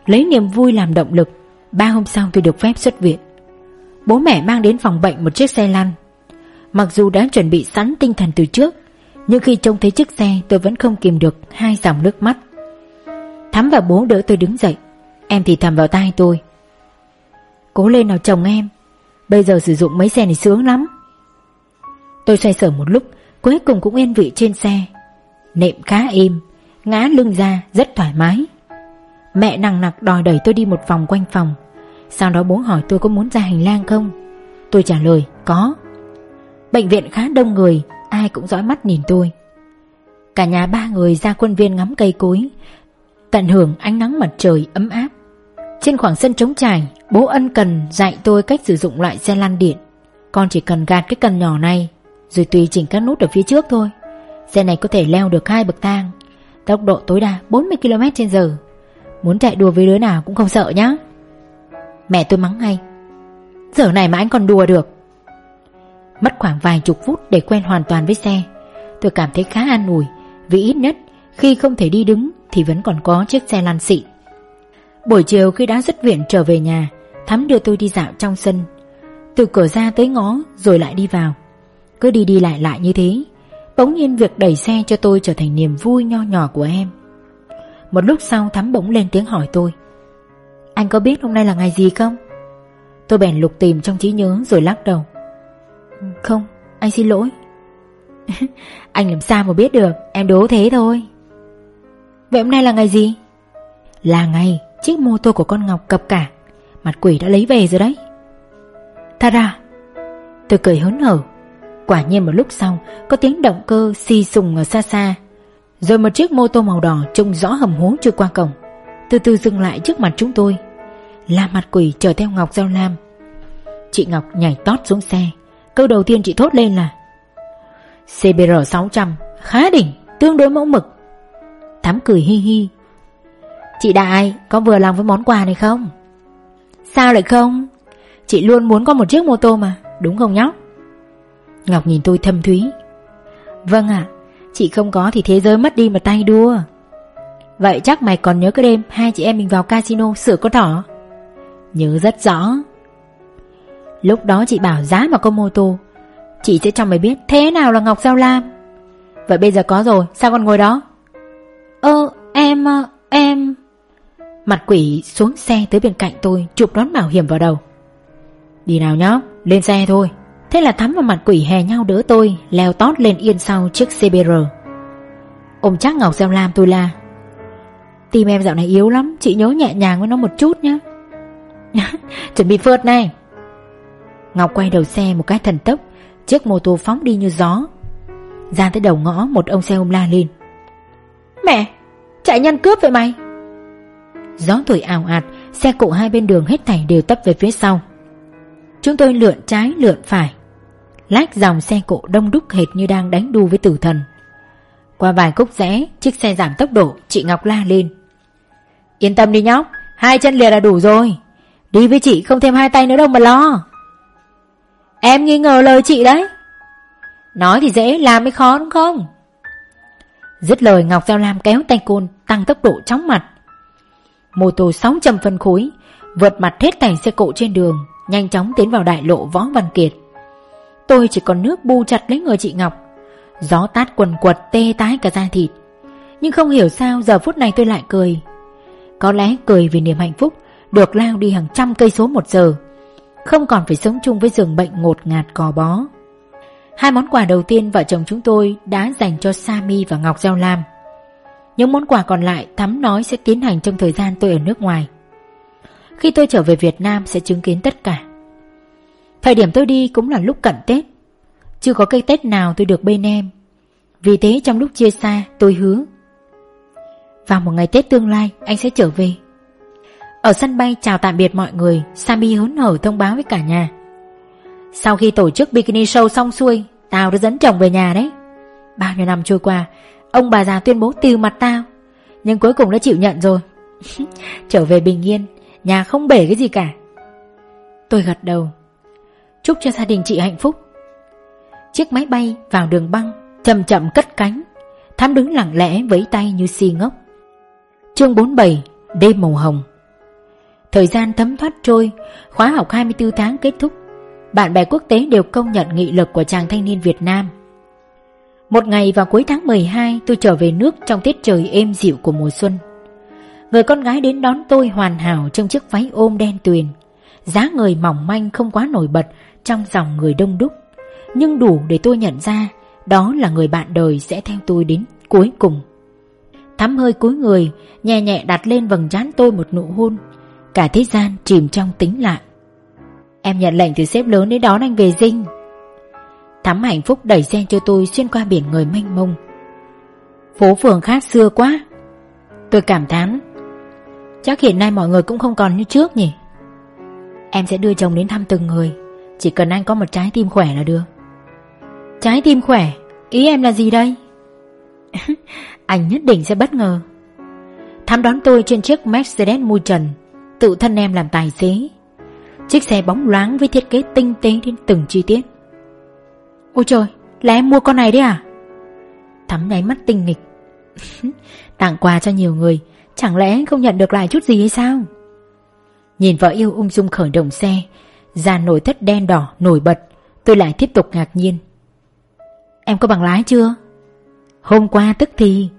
Lấy niềm vui làm động lực Ba hôm sau tôi được phép xuất viện. Bố mẹ mang đến phòng bệnh một chiếc xe lăn Mặc dù đã chuẩn bị sẵn tinh thần từ trước, Nhưng khi trông thấy chiếc xe, tôi vẫn không kìm được hai dòng nước mắt. Thắm và bố đỡ tôi đứng dậy. Em thì thầm vào tai tôi. Cố lên nào chồng em. Bây giờ sử dụng mấy xe này sướng lắm. Tôi xoay sở một lúc, Cuối cùng cũng yên vị trên xe. Nệm khá êm, Ngã lưng ra rất thoải mái. Mẹ nặng nặc đòi đẩy tôi đi một vòng quanh phòng. Sau đó bố hỏi tôi có muốn ra hành lang không? Tôi trả lời, có. Bệnh viện khá đông người, Ai cũng dõi mắt nhìn tôi. Cả nhà ba người ra quân viên ngắm cây cối, Tận hưởng ánh nắng mặt trời ấm áp. Trên khoảng sân trống trải, Bố ân cần dạy tôi cách sử dụng loại xe lăn điện. Con chỉ cần gạt cái cần nhỏ này, rồi tùy chỉnh các nút ở phía trước thôi. Xe này có thể leo được hai bậc thang, Tốc độ tối đa 40 km trên giờ. Muốn chạy đùa với đứa nào cũng không sợ nhá. Mẹ tôi mắng ngay, Giờ này mà anh còn đùa được Mất khoảng vài chục phút để quen hoàn toàn với xe. Tôi cảm thấy khá an ủi, Vì ít nhất khi không thể đi đứng Thì vẫn còn có chiếc xe lăn xị Buổi chiều khi đã xuất viện trở về nhà, Thắm đưa tôi đi dạo trong sân. Từ cửa ra tới ngõ rồi lại đi vào. Cứ đi đi lại lại như thế, Bỗng nhiên việc đẩy xe cho tôi trở thành niềm vui nho nhỏ của em. Một lúc sau Thắm bỗng lên tiếng hỏi tôi, Anh có biết hôm nay là ngày gì không? Tôi bèn lục tìm trong trí nhớ rồi lắc đầu. Không, anh xin lỗi. [laughs] Anh làm sao mà biết được Em đố thế thôi. Vậy hôm nay là ngày gì? Là ngày chiếc mô tô của con Ngọc cập cả Mặt quỷ đã lấy về rồi đấy. Thật ra Tôi cười hớn hở. Quả nhiên một lúc sau Có tiếng động cơ xì sùng ở xa xa. Rồi một chiếc mô tô màu đỏ Trông rõ hầm hố trôi qua cổng. Từ từ dừng lại trước mặt chúng tôi. Là mặt quỷ chờ theo Ngọc Giao Lam. Chị Ngọc nhảy tót xuống xe. Câu đầu tiên chị thốt lên là CBR 600 Khá đỉnh, Tương đối mẫu mực. Thắm cười hi hi. Chị Đại, có vừa lòng với món quà này không? Sao lại không? Chị luôn muốn có một chiếc mô tô mà, Đúng không nhóc? Ngọc nhìn tôi thâm thúy. Vâng ạ, Chị không có thì thế giới mất đi mà tay đua. Vậy chắc mày còn nhớ cái đêm Hai chị em mình vào casino sửa con thỏ? Nhớ rất rõ. Lúc đó chị bảo giá mà có mô tô. Chị sẽ cho mày biết thế nào là Ngọc Giao Lam. Vậy bây giờ có rồi Sao còn ngồi đó? Ơ em em. Mặt quỷ xuống xe tới bên cạnh tôi Chụp đón bảo hiểm vào đầu. Đi nào nhóc lên xe thôi. Thế là Thắm và mặt quỷ hè nhau đỡ tôi Leo tót lên yên sau chiếc CBR Ôm chắc Ngọc Giao Lam tôi la. Tim em dạo này yếu lắm Chị nhớ nhẹ nhàng với nó một chút nhé [laughs] Chuẩn bị phượt này Ngọc quay đầu xe một cái thần tốc Chiếc mô tô phóng đi như gió. Ra tới đầu ngõ một ông xe ôm la lên. Mẹ Chạy nhân cướp vậy mày. Gió thổi ảo ạt Xe cộ hai bên đường hết thảy đều tấp về phía sau. Chúng tôi lượn trái lượn phải. Lách dòng xe cộ đông đúc hệt như đang đánh đu với tử thần. Qua vài khúc rẽ Chiếc xe giảm tốc độ Chị Ngọc la lên. Yên tâm đi nhóc Hai chân liệt là đủ rồi. Đi với chị không thêm hai tay nữa đâu mà lo Em nghi ngờ lời chị đấy. Nói thì dễ, làm mới khó đúng không? Dứt lời, Ngọc Giao Lam kéo tay côn Tăng tốc độ chóng mặt. Mô tô 600 phân khối, Vượt mặt hết thành xe cộ trên đường, Nhanh chóng tiến vào đại lộ Võ Văn Kiệt. Tôi chỉ còn nước bu chặt lấy người chị Ngọc. Gió tát quần quật, tê tái cả da thịt. Nhưng không hiểu sao giờ phút này tôi lại cười. Có lẽ cười vì niềm hạnh phúc, Được lao đi hàng trăm cây số một giờ. Không còn phải sống chung với giường bệnh ngột ngạt cò bó. Hai món quà đầu tiên vợ chồng chúng tôi đã dành cho Sami và Ngọc Giao Lam. Những món quà còn lại Thắm nói sẽ tiến hành trong thời gian tôi ở nước ngoài. Khi tôi trở về Việt Nam sẽ chứng kiến tất cả. Thời điểm tôi đi cũng là lúc cận Tết. Chưa có cây Tết nào tôi được bên em. Vì thế trong lúc chia xa, tôi hứa, Vào một ngày Tết tương lai, anh sẽ trở về. Ở sân bay chào tạm biệt mọi người Sami hớn hở thông báo với cả nhà. Sau khi tổ chức bikini show xong xuôi, Tao đã dẫn chồng về nhà đấy. Bao nhiêu năm trôi qua, Ông bà già tuyên bố tiêu mặt tao, Nhưng cuối cùng đã chịu nhận rồi. [laughs] Trở về bình yên, Nhà không bể cái gì cả. Tôi gật đầu. Chúc cho gia đình chị hạnh phúc. Chiếc máy bay vào đường băng, Chậm chậm cất cánh Thám đứng lặng lẽ với tay như si ngốc. Chương 47 Đêm màu hồng. Thời gian thấm thoát trôi Khóa học 24 tháng kết thúc Bạn bè quốc tế đều công nhận nghị lực của chàng thanh niên Việt Nam một ngày vào cuối tháng 12 tôi trở về nước trong tiết trời êm dịu của mùa xuân. Người con gái đến đón tôi hoàn hảo trong chiếc váy ôm đen tuyền. Giá người mỏng manh không quá nổi bật trong dòng người đông đúc. Nhưng đủ để tôi nhận ra đó là người bạn đời sẽ theo tôi đến cuối cùng. Thắm hơi cúi người, nhẹ nhẹ đặt lên vầng trán tôi một nụ hôn. Cả thế gian chìm trong tính lạ. Em nhận lệnh từ sếp lớn đến đón anh về dinh. Thắm hạnh phúc đẩy xe cho tôi xuyên qua biển người mênh mông. Phố phường khác xưa quá. Tôi cảm thán, Chắc hiện nay mọi người cũng không còn như trước nhỉ? Em sẽ đưa chồng đến thăm từng người. Chỉ cần anh có một trái tim khỏe là được. Trái tim khỏe? Ý em là gì đây? [laughs] Anh nhất định sẽ bất ngờ. Thắm đón tôi trên chiếc Mercedes mui trần Tự thân em làm tài xế. Chiếc xe bóng loáng với thiết kế tinh tế đến từng chi tiết. Ôi trời, là em mua con này đấy à? Thắm nháy mắt tinh nghịch. [laughs] Tặng quà cho nhiều người, Chẳng lẽ không nhận được lại chút gì hay sao? Nhìn vợ yêu ung dung khởi động xe Dàn nổi thất đen đỏ, nổi bật, Tôi lại tiếp tục ngạc nhiên. Em có bằng lái chưa? Hôm qua tức thì.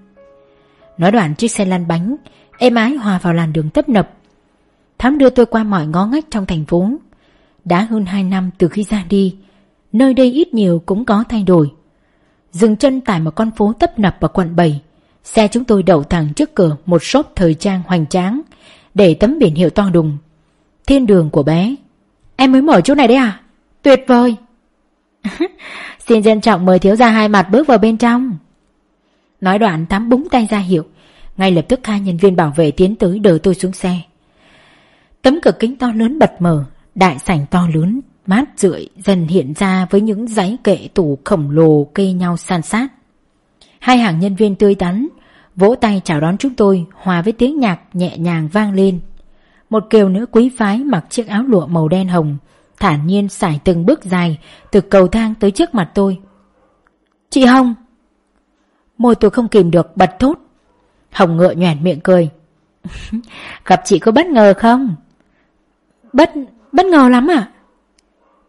Nói đoạn chiếc xe lăn bánh, Êm ái hòa vào làn đường tấp nập Thám đưa tôi qua mọi ngõ ngách trong thành phố. Đã hơn 2 năm từ khi ra đi, Nơi đây ít nhiều cũng có thay đổi. Dừng chân tại một con phố tấp nập ở quận 7 Xe chúng tôi đậu thẳng trước cửa một shop thời trang hoành tráng Để tấm biển hiệu to đùng. Thiên đường của bé. Em mới mở chỗ này đấy à? Tuyệt vời! [laughs] Xin trân trọng mời thiếu gia hai mặt bước vào bên trong. Nói đoạn thám búng tay ra hiệu, Ngay lập tức hai nhân viên bảo vệ tiến tới đỡ tôi xuống xe. Tấm cửa kính to lớn bật mở, Đại sảnh to lớn, Mát rượi, dần hiện ra với những giấy kệ tủ khổng lồ kê nhau san sát. Hai hàng nhân viên tươi tắn, Vỗ tay chào đón chúng tôi, Hòa với tiếng nhạc nhẹ nhàng vang lên. Một kiều nữ quý phái mặc chiếc áo lụa màu đen hồng, Thản nhiên xài từng bước dài Từ cầu thang tới trước mặt tôi. Chị Hồng. Môi tôi không kìm được bật thốt. Hồng ngựa nhoẻn miệng cười. [laughs] Gặp chị có bất ngờ không? Bất... bất ngờ lắm à?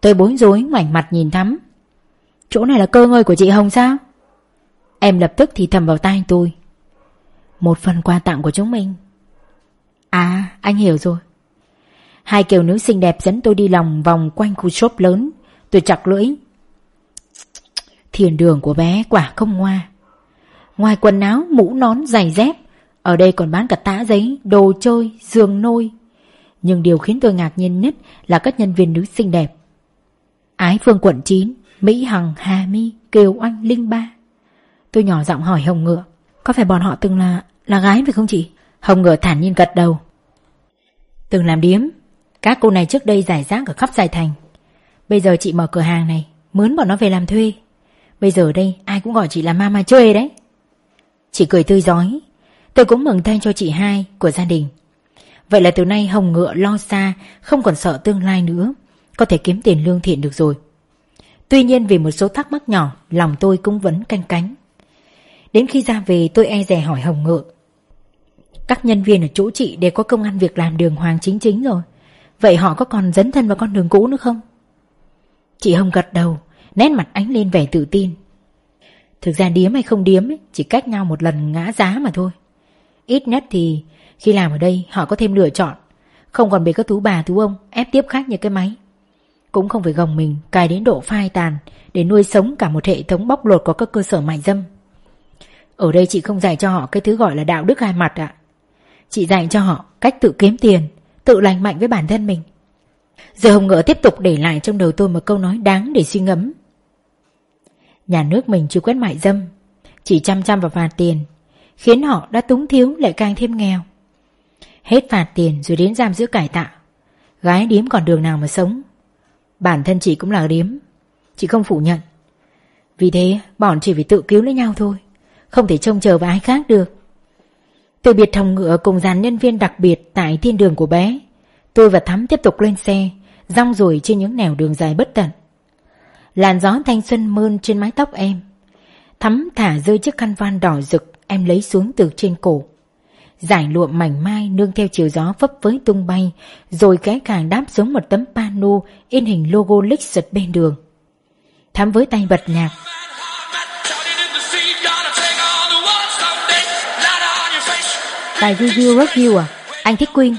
Tôi bối rối ngoảnh mặt nhìn thắm. Chỗ này là cơ ngơi của chị Hồng sao? Em lập tức thì thầm vào tay tôi. Một phần quà tặng của chúng mình. À anh hiểu rồi. Hai kiều nữ xinh đẹp dẫn tôi đi lòng vòng quanh khu shop lớn. Tôi chặt lưỡi. Thiền đường của bé quả không ngoa. Ngoài quần áo, mũ nón, giày dép Ở đây còn bán cả tã giấy, đồ chơi, giường nôi. Nhưng điều khiến tôi ngạc nhiên nhất là các nhân viên nữ xinh đẹp. Ái Phương quận 9, Mỹ Hằng, Hà My, Kiều Oanh, Linh Ba. Tôi nhỏ giọng hỏi Hồng Ngựa Có phải bọn họ từng là là gái phải không chị? Hồng Ngựa thản nhiên gật đầu. Từng làm điếm Các cô này trước đây giải rác ở khắp Giải Thành. Bây giờ chị mở cửa hàng này Mướn bọn nó về làm thuê. Bây giờ đây ai cũng gọi chị là mama chơi đấy. Chị cười tươi giói Tôi cũng mừng thay cho chị hai của gia đình. Vậy là từ nay Hồng Ngựa lo xa Không còn sợ tương lai nữa. Có thể kiếm tiền lương thiện được rồi. Tuy nhiên vì một số thắc mắc nhỏ Lòng tôi cũng vẫn canh cánh. Đến khi ra về tôi e rè hỏi Hồng Ngựa Các nhân viên ở chỗ chị Đều có công ăn việc làm đường hoàng chính chính rồi. Vậy họ có còn dấn thân vào con đường cũ nữa không? Chị Hồng gật đầu Nét mặt ánh lên vẻ tự tin. Thực ra điếm hay không điếm ấy, Chỉ cách nhau một lần ngã giá mà thôi. Ít nhất thì khi làm ở đây, Họ có thêm lựa chọn. Không còn bị các thú bà, thú ông, ép tiếp khách như cái máy. Cũng không phải gồng mình, Cài đến độ phai tàn, Để nuôi sống cả một hệ thống bóc lột Của các cơ sở mại dâm. Ở đây chị không dạy cho họ cái thứ gọi là đạo đức hai mặt ạ. Chị dạy cho họ cách tự kiếm tiền, Tự lành mạnh với bản thân mình. Giờ Hồng Ngựa tiếp tục để lại trong đầu tôi một câu nói đáng để suy ngẫm. Nhà nước mình chưa quét mại dâm, Chỉ chăm chăm vào phạt tiền, Khiến họ đã túng thiếu lại càng thêm nghèo. Hết phạt tiền rồi đến giam giữ cải tạo. Gái điếm còn đường nào mà sống? Bản thân chị cũng là điếm. Chị không phủ nhận. Vì thế, bọn chỉ phải tự cứu lấy nhau thôi. Không thể trông chờ vào ai khác được. Từ biệt thòng ngựa cùng dàn nhân viên đặc biệt Tại thiên đường của bé, Tôi và Thắm tiếp tục lên xe, Rong rồi trên những nẻo đường dài bất tận. Làn gió thanh xuân mơn trên mái tóc em. Thắm thả rơi chiếc khăn van đỏ rực Em lấy xuống từ trên cổ. Giải lụa mảnh mai nương theo chiều gió phấp với tung bay, Rồi cái càng đáp xuống một tấm pano In hình logo Lexus bên đường. Thắm với tay bật nhạc. Bài review review à? Anh thích Queen.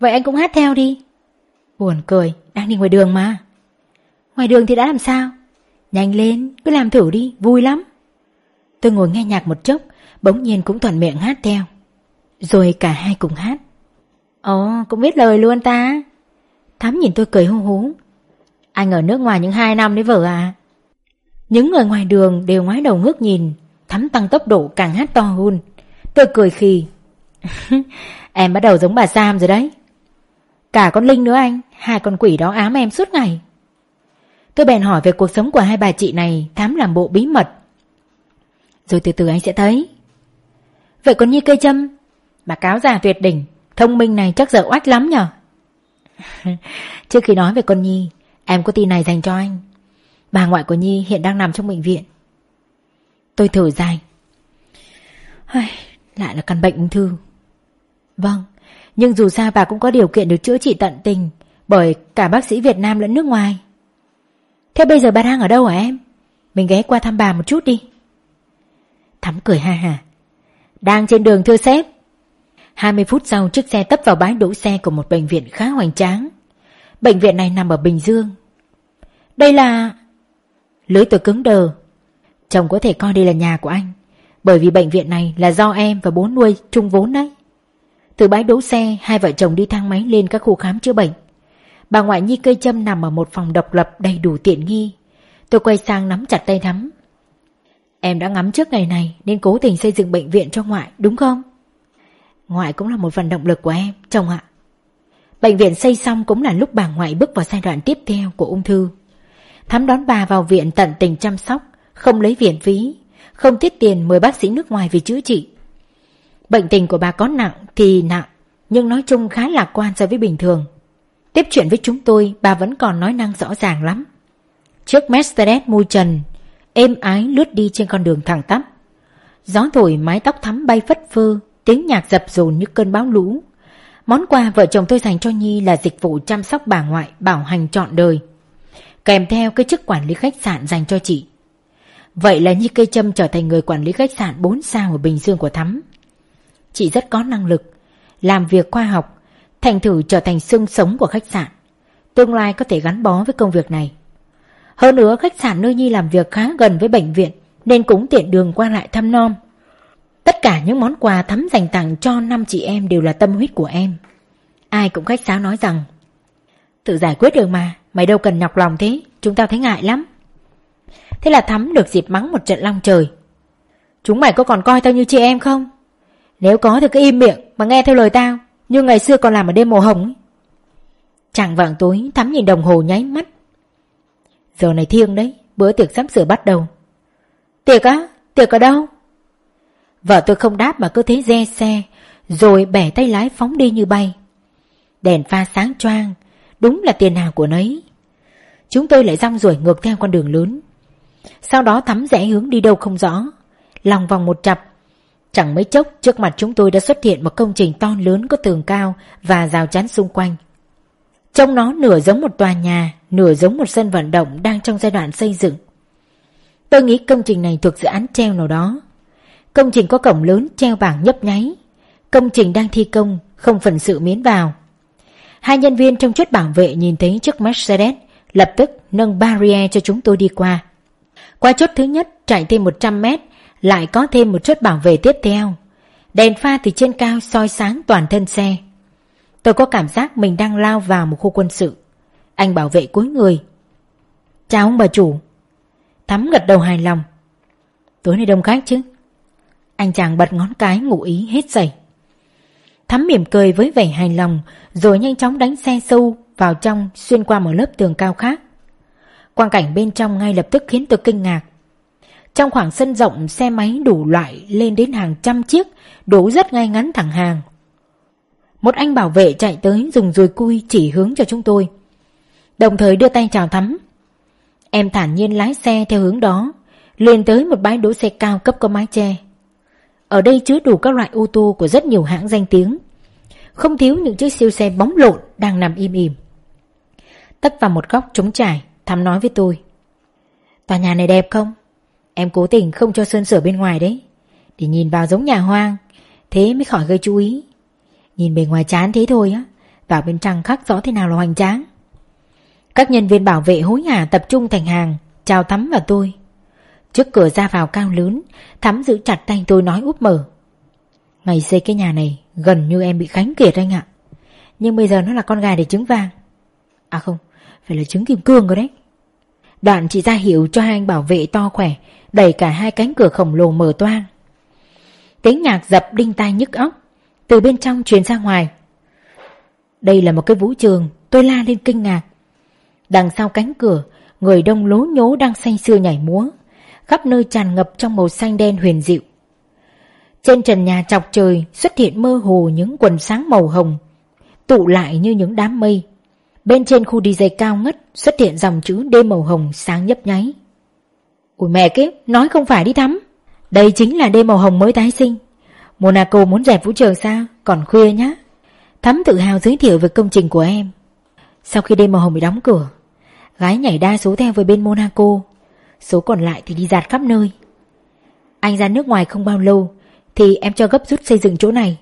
Vậy anh cũng hát theo đi. Buồn cười, Đang đi ngoài đường mà. Ngoài đường thì đã làm sao? Nhanh lên, cứ làm thử đi, vui lắm. Tôi ngồi nghe nhạc một chốc, Bỗng nhiên cũng thuận miệng hát theo. Rồi cả hai cùng hát. Ồ cũng biết lời luôn ta. Thắm nhìn tôi cười hung hú. Anh ở nước ngoài những hai năm đấy vợ à? Những người ngoài đường đều ngoái đầu ngước nhìn. Thắm tăng tốc độ càng hát to hơn. Tôi cười khì. [laughs] Em bắt đầu giống bà Sam rồi đấy. Cả con Linh nữa anh. Hai con quỷ đó ám em suốt ngày. Tôi bèn hỏi về cuộc sống của hai bà chị này. Thám làm bộ bí mật. Rồi từ từ anh sẽ thấy. Vậy còn như cây châm Bà cáo già tuyệt đỉnh, Thông minh này chắc giờ oách lắm nhở? [laughs] Trước khi nói về con Nhi, Em có tin này dành cho anh. Bà ngoại của Nhi hiện đang nằm trong bệnh viện. Tôi thở dài. Lại là căn bệnh ung thư. Vâng Nhưng dù sao bà cũng có điều kiện được chữa trị tận tình Bởi cả bác sĩ Việt Nam lẫn nước ngoài. Thế bây giờ bà đang ở đâu hả em? Mình ghé qua thăm bà một chút đi. Thắm cười ha ha. Đang trên đường thưa sếp. 20 phút sau, chiếc xe tấp vào bãi đỗ xe của một bệnh viện khá hoành tráng. Bệnh viện này nằm ở Bình Dương. Đây là... Lưới tôi cứng đờ. Chồng có thể coi đây là nhà của anh, Bởi vì bệnh viện này là do em và bố nuôi, chung vốn đấy. Từ bãi đỗ xe, Hai vợ chồng đi thang máy lên các khu khám chữa bệnh. Bà ngoại nhi cây châm nằm ở một phòng độc lập đầy đủ tiện nghi. Tôi quay sang nắm chặt tay thắm. Em đã ngắm trước ngày này, Nên cố tình xây dựng bệnh viện cho ngoại, đúng không? Ngoại cũng là một phần động lực của em, Chồng ạ. Bệnh viện xây xong cũng là lúc bà ngoại bước vào giai đoạn tiếp theo của ung thư. Thắm đón bà vào viện tận tình chăm sóc, Không lấy viện phí, Không tiết tiền mời bác sĩ nước ngoài về chữa trị. Bệnh tình của bà có nặng thì nặng, Nhưng nói chung khá lạc quan so với bình thường. Tiếp chuyện với chúng tôi, Bà vẫn còn nói năng rõ ràng lắm. Chiếc Mercedes môi trần, Êm ái lướt đi trên con đường thẳng tắp. Gió thổi mái tóc thắm bay phất phơ Tiếng nhạc dập dồn như cơn bão lũ. Món quà vợ chồng tôi dành cho Nhi là dịch vụ chăm sóc bà ngoại, bảo hành trọn đời. Kèm theo cái chức quản lý khách sạn dành cho chị. Vậy là Nhi Cây Trâm trở thành người quản lý khách sạn 4 sao ở Bình Dương của Thắm. Chị rất có năng lực, Làm việc khoa học, Thành thử trở thành xương sống của khách sạn. Tương lai có thể gắn bó với công việc này. Hơn nữa, khách sạn nơi Nhi làm việc khá gần với bệnh viện, Nên cũng tiện đường qua lại thăm nom Tất cả những món quà thắm dành tặng cho năm chị em đều là tâm huyết của em. Ai cũng khách sáo nói rằng, Tự giải quyết được mà, Mày đâu cần nhọc lòng thế, Chúng tao thấy ngại lắm. Thế là Thắm được dịp mắng một trận long trời. Chúng mày có còn coi tao như chị em không? Nếu có thì cứ im miệng Mà nghe theo lời tao, Như ngày xưa còn làm ở đêm màu hồng Chẳng vàng tối, Thắm nhìn đồng hồ nháy mắt. Giờ này thiêng đấy, Bữa tiệc sắp sửa bắt đầu. Tiệc á? Tiệc ở đâu? Vợ tôi không đáp mà cứ thế re xe Rồi bẻ tay lái phóng đi như bay Đèn pha sáng choang Đúng là tiền nào của nấy Chúng tôi lại rong ruổi ngược theo con đường lớn Sau đó thắm rẽ hướng đi đâu không rõ Lòng vòng một chập Chẳng mấy chốc trước mặt chúng tôi đã xuất hiện một công trình to lớn có tường cao và rào chắn xung quanh. Trong nó nửa giống một tòa nhà, nửa giống một sân vận động đang trong giai đoạn xây dựng. Tôi nghĩ công trình này thuộc dự án treo nào đó. Công trình có cổng lớn treo bảng nhấp nháy. Công trình đang thi công, không phần sự miến vào. Hai nhân viên trong chốt bảo vệ nhìn thấy chiếc Mercedes, lập tức nâng barrier cho chúng tôi đi qua. Qua chốt thứ nhất, chạy thêm 100 mét, lại có thêm một chốt bảo vệ tiếp theo. Đèn pha từ trên cao soi sáng toàn thân xe. Tôi có cảm giác mình đang lao vào một khu quân sự. Anh bảo vệ cuối người. Chào ông bà chủ. Thắm gật đầu hài lòng. Tối nay đông khách chứ? Anh chàng bật ngón cái ngụ ý hết sẩy. Thắm mỉm cười với vẻ hài lòng rồi nhanh chóng đánh xe sâu vào trong xuyên qua một lớp tường cao khác. Quang cảnh bên trong ngay lập tức khiến tôi kinh ngạc. Trong khoảng sân rộng xe máy đủ loại lên đến hàng trăm chiếc đổ rất ngay ngắn thẳng hàng. Một anh bảo vệ chạy tới dùng dùi cui chỉ hướng cho chúng tôi. Đồng thời đưa tay chào thắm. Em thản nhiên lái xe theo hướng đó, liền tới một bãi đỗ xe cao cấp có mái che. Ở đây chứa đủ các loại ô tô của rất nhiều hãng danh tiếng. Không thiếu những chiếc siêu xe bóng lộn đang nằm im im. Tấp vào một góc trống trải, thắm nói với tôi. Tòa nhà này đẹp không? Em cố tình không cho sơn sửa bên ngoài đấy. Để nhìn vào giống nhà hoang, thế mới khỏi gây chú ý. Nhìn bề ngoài chán thế thôi á, vào bên trong khắc rõ thế nào là hoành tráng. Các nhân viên bảo vệ hối hả tập trung thành hàng, chào Thắm và tôi. Trước cửa ra vào cao lớn, Thắm giữ chặt tay tôi nói úp mở. Ngày xây cái nhà này, Gần như em bị khánh kiệt anh ạ. Nhưng bây giờ nó là con gà để trứng vàng. À không, Phải là trứng kim cương rồi đấy. Đoạn chị ra hiệu cho hai anh bảo vệ to khỏe, Đẩy cả hai cánh cửa khổng lồ mở toang. Tiếng nhạc dập đinh tai nhức óc, Từ bên trong truyền ra ngoài. Đây là một cái vũ trường, Tôi la lên kinh ngạc. Đằng sau cánh cửa, Người đông lố nhố đang say sưa nhảy múa khắp nơi tràn ngập trong màu xanh đen huyền dịu. Trên trần nhà chọc trời xuất hiện mơ hồ những quần sáng màu hồng, tụ lại như những đám mây. Bên trên khu đi dây cao ngất xuất hiện dòng chữ đêm màu hồng sáng nhấp nháy. Ủi mẹ kiếp, nói không phải đi thắm. Đây chính là đêm màu hồng mới tái sinh. Monaco muốn dẹp vũ trường sao? Còn khuya nhá. Thắm tự hào giới thiệu về công trình của em. Sau khi đêm màu hồng bị đóng cửa, gái nhảy đa số theo với bên Monaco Số còn lại thì đi giạt khắp nơi. Anh ra nước ngoài không bao lâu, Thì em cho gấp rút xây dựng chỗ này.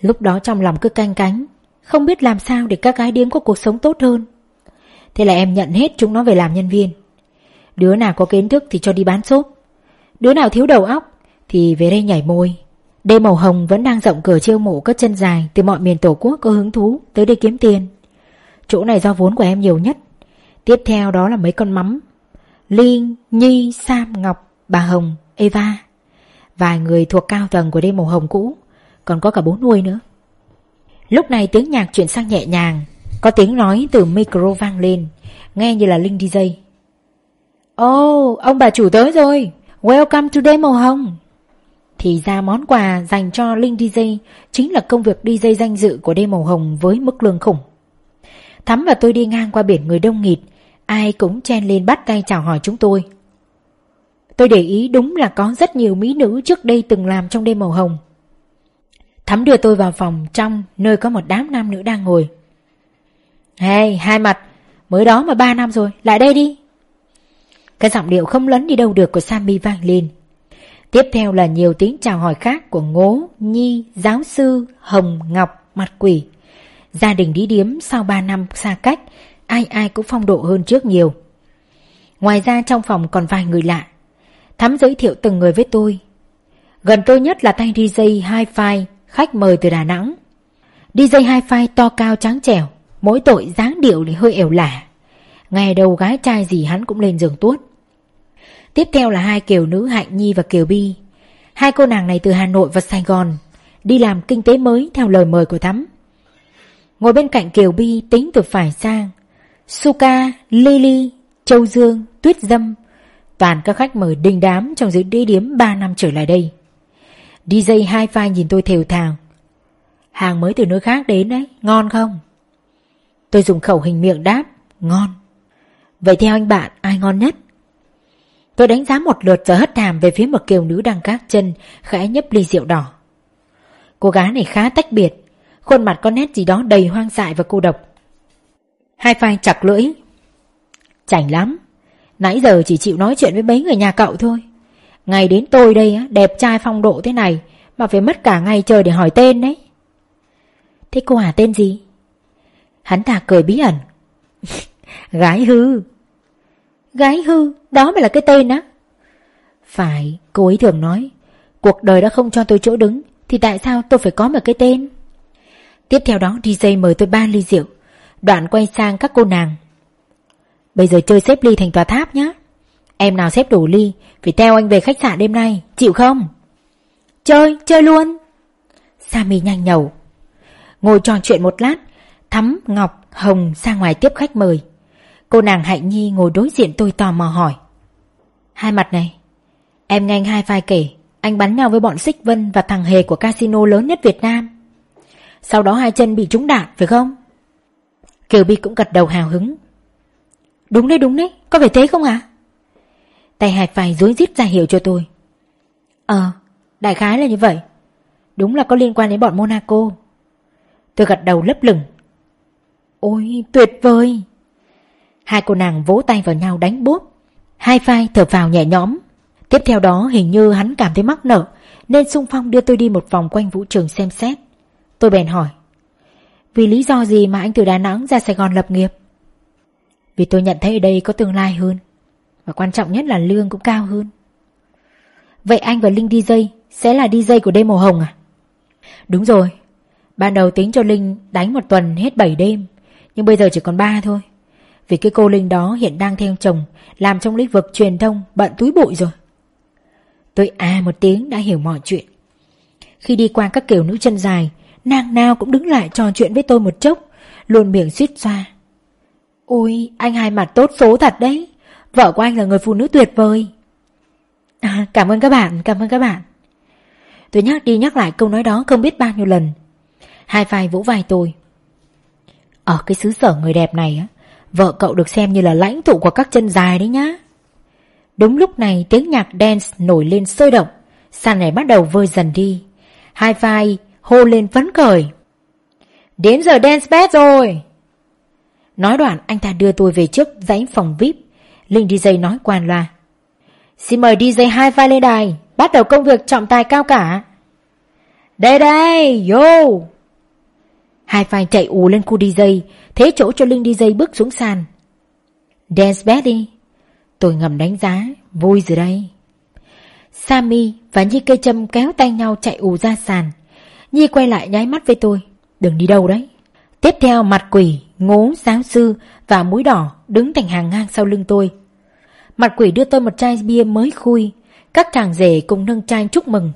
Lúc đó trong lòng cứ canh cánh, Không biết làm sao để các gái điếm có cuộc sống tốt hơn. Thế là em nhận hết chúng nó về làm nhân viên. Đứa nào có kiến thức thì cho đi bán xốp. Đứa nào thiếu đầu óc Thì về đây nhảy môi Đêm màu hồng vẫn đang rộng cửa chiêu mộ các chân dài Từ mọi miền tổ quốc có hứng thú Tới đây kiếm tiền. Chỗ này do vốn của em nhiều nhất. Tiếp theo đó là mấy con mắm. Liên, Nhi, Sam, Ngọc, bà Hồng, Eva. Vài người thuộc cao tầng của đêm màu hồng cũ Còn có cả bố nuôi nữa. Lúc này tiếng nhạc chuyển sang nhẹ nhàng Có tiếng nói từ micro vang lên Nghe như là Linh DJ Oh, ông bà chủ tới rồi Welcome to đêm màu hồng. Thì ra món quà dành cho Linh DJ Chính là công việc DJ danh dự của đêm màu hồng với mức lương khủng. Thắm và tôi đi ngang qua biển người đông nghịt Ai cũng chen lên bắt tay chào hỏi chúng tôi. Tôi để ý đúng là có rất nhiều mỹ nữ trước đây từng làm trong đêm màu hồng. Thắm đưa tôi vào phòng trong nơi có một đám nam nữ đang ngồi. Hey, hai mặt, mới đó mà ba năm rồi, lại đây đi. Cái giọng điệu không lấn đi đâu được của Sammy vang lên. Tiếp theo là nhiều tiếng chào hỏi khác của Ngố, Nhi, giáo sư, Hồng, Ngọc, Mặt Quỷ. Gia đình đi điếm sau 3 năm xa cách Ai ai cũng phong độ hơn trước nhiều. Ngoài ra trong phòng còn vài người lạ. Thắm giới thiệu từng người với tôi. Gần tôi nhất là tay DJ Hi-Fi, Khách mời từ Đà Nẵng. DJ Hi-Fi to cao trắng trẻo, Mỗi tội dáng điệu thì hơi ẻo lả. Ngày đầu gái trai gì hắn cũng lên giường tuốt. Tiếp theo là hai kiều nữ Hạnh Nhi và Kiều Bi. Hai cô nàng này từ Hà Nội và Sài Gòn, Đi làm kinh tế mới theo lời mời của Thắm. Ngồi bên cạnh Kiều Bi tính từ phải sang Suka, Lily, Châu Dương, Tuyết Dâm. Toàn các khách mời đình đám trong dưới địa điếm 3 năm trở lại đây. DJ hai vai nhìn tôi thều thào. Hàng mới từ nơi khác đến đấy, ngon không? Tôi dùng khẩu hình miệng đáp, ngon. Vậy theo anh bạn, ai ngon nhất? Tôi đánh giá một lượt rồi hất hàm về phía một kiều nữ đang các chân khẽ nhấp ly rượu đỏ. Cô gái này khá tách biệt Khuôn mặt có nét gì đó đầy hoang dại và cô độc. Hai phai chặt lưỡi. Chảnh lắm. Nãy giờ chỉ chịu nói chuyện với mấy người nhà cậu thôi. Ngày đến tôi đây á, đẹp trai phong độ thế này Mà phải mất cả ngày trời để hỏi tên đấy. Thế cô Hà tên gì? Hắn ta cười bí ẩn. [laughs] Gái hư. Gái hư, đó mới là cái tên á. Phải, cô ấy thường nói Cuộc đời đã không cho tôi chỗ đứng Thì tại sao tôi phải có một cái tên? Tiếp theo đó DJ mời tôi ba ly rượu. Đoạn quay sang các cô nàng. Bây giờ chơi xếp ly thành tòa tháp nhé Em nào xếp đủ ly Phải theo anh về khách sạn đêm nay Chịu không? Chơi, chơi luôn. Sammy nhanh nhẩu. Ngồi trò chuyện một lát Thắm, Ngọc, Hồng ra ngoài tiếp khách mời. Cô nàng Hạnh Nhi ngồi đối diện tôi tò mò hỏi. Hai mặt này Em nghe anh hai vai kể Anh bắn nhau với bọn Xích Vân và thằng Hề của casino lớn nhất Việt Nam. Sau đó hai chân bị trúng đạn phải không? Kiều Bi cũng gật đầu hào hứng. Đúng đấy đúng đấy, Có phải thế không ạ? À? Tay Hải phải dối rít ra hiệu cho tôi. Ờ Đại khái là như vậy. Đúng là có liên quan đến bọn Monaco. Tôi gật đầu lấp lửng. Ôi, tuyệt vời. Hai cô nàng vỗ tay vào nhau đánh bốp. Hai phai thở vào nhẹ nhõm. Tiếp theo đó, hình như hắn cảm thấy mắc nợ, Nên sung phong đưa tôi đi một vòng quanh vũ trường xem xét. Tôi bèn hỏi vì lý do gì mà anh từ Đà Nẵng ra Sài Gòn lập nghiệp? Vì tôi nhận thấy ở đây có tương lai hơn, Và quan trọng nhất là lương cũng cao hơn. Vậy anh và Linh DJ Sẽ là DJ của đêm màu hồng à? Đúng rồi, Ban đầu tính cho Linh đánh một tuần hết 7 đêm, Nhưng bây giờ chỉ còn 3 thôi. Vì cái cô Linh đó hiện đang theo chồng, Làm trong lĩnh vực truyền thông, Bận túi bụi rồi. Tôi à một tiếng đã hiểu mọi chuyện. Khi đi qua các kiểu nữ chân dài Nàng nào cũng đứng lại trò chuyện với tôi một chốc Luôn miệng suýt xoa. Ôi anh hai mặt tốt số thật đấy Vợ của anh là người phụ nữ tuyệt vời. À, Cảm ơn các bạn Cảm ơn các bạn. Tôi nhắc đi nhắc lại câu nói đó không biết bao nhiêu lần. Hai vai vỗ vai tôi. Ở cái xứ sở người đẹp này á Vợ cậu được xem như là lãnh tụ của các chân dài đấy nhá. Đúng lúc này tiếng nhạc dance nổi lên sôi động Sàn này bắt đầu vơi dần đi. Hai vai hô lên phấn khởi Đến giờ dance bed rồi Nói đoạn anh ta đưa tôi về trước dãy phòng VIP Linh DJ nói quan loa. Xin mời DJ hai vai lên đài, bắt đầu công việc trọng tài cao cả. Đây đây, yo! Hai vai chạy ù lên khu DJ, thế chỗ cho Linh DJ bước xuống sàn. Dance bed đi. Tôi ngầm đánh giá, vui rồi đây. Sammy và Nhi cây châm kéo tay nhau chạy ù ra sàn. Nhi quay lại nháy mắt với tôi. Đừng đi đâu đấy. Tiếp theo mặt quỷ, ngố, giáo sư và mũi đỏ đứng thành hàng ngang sau lưng tôi. Mặt quỷ đưa tôi một chai bia mới khui. Các chàng rể cùng nâng chai chúc mừng.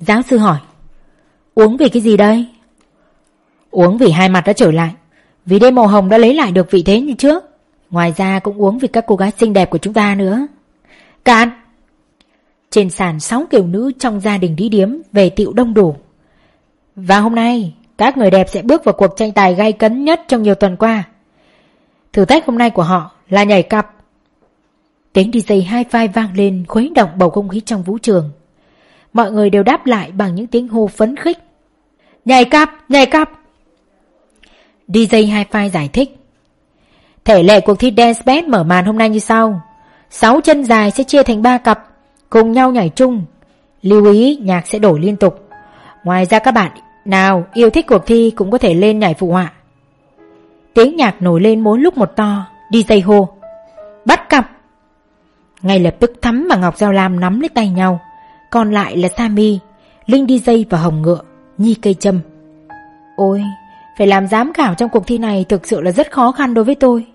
Giáo sư hỏi. Uống vì cái gì đây? Uống vì hai mặt đã trở lại. Vì đêm màu hồng đã lấy lại được vị thế như trước. Ngoài ra cũng uống vì các cô gái xinh đẹp của chúng ta nữa. Cạn! Trên sàn sáu kiểu nữ trong gia đình đi điếm về tiệu đông đủ. Và hôm nay, các người đẹp sẽ bước vào cuộc tranh tài gay cấn nhất trong nhiều tuần qua. Thử thách hôm nay của họ là nhảy cặp. Tiếng DJ hai vai vang lên khuấy động bầu không khí trong vũ trường. Mọi người đều đáp lại bằng những tiếng hô phấn khích. Nhảy cặp, nhảy cặp. DJ hai vai giải thích. Thể lệ cuộc thi Dance Band mở màn hôm nay như sau. Sáu chân dài sẽ chia thành ba cặp, cùng nhau nhảy chung. Lưu ý nhạc sẽ đổi liên tục. Ngoài ra các bạn nào yêu thích cuộc thi cũng có thể lên nhảy phụ họa. Tiếng nhạc nổi lên mỗi lúc một to, DJ hô. Bắt cặp. Ngay lập tức Thắm và Ngọc Giao Lam nắm lấy tay nhau. Còn lại là sami, Linh DJ và Hồng Ngựa, Nhi Cây châm. Ôi, phải làm giám khảo trong cuộc thi này thực sự là rất khó khăn đối với tôi.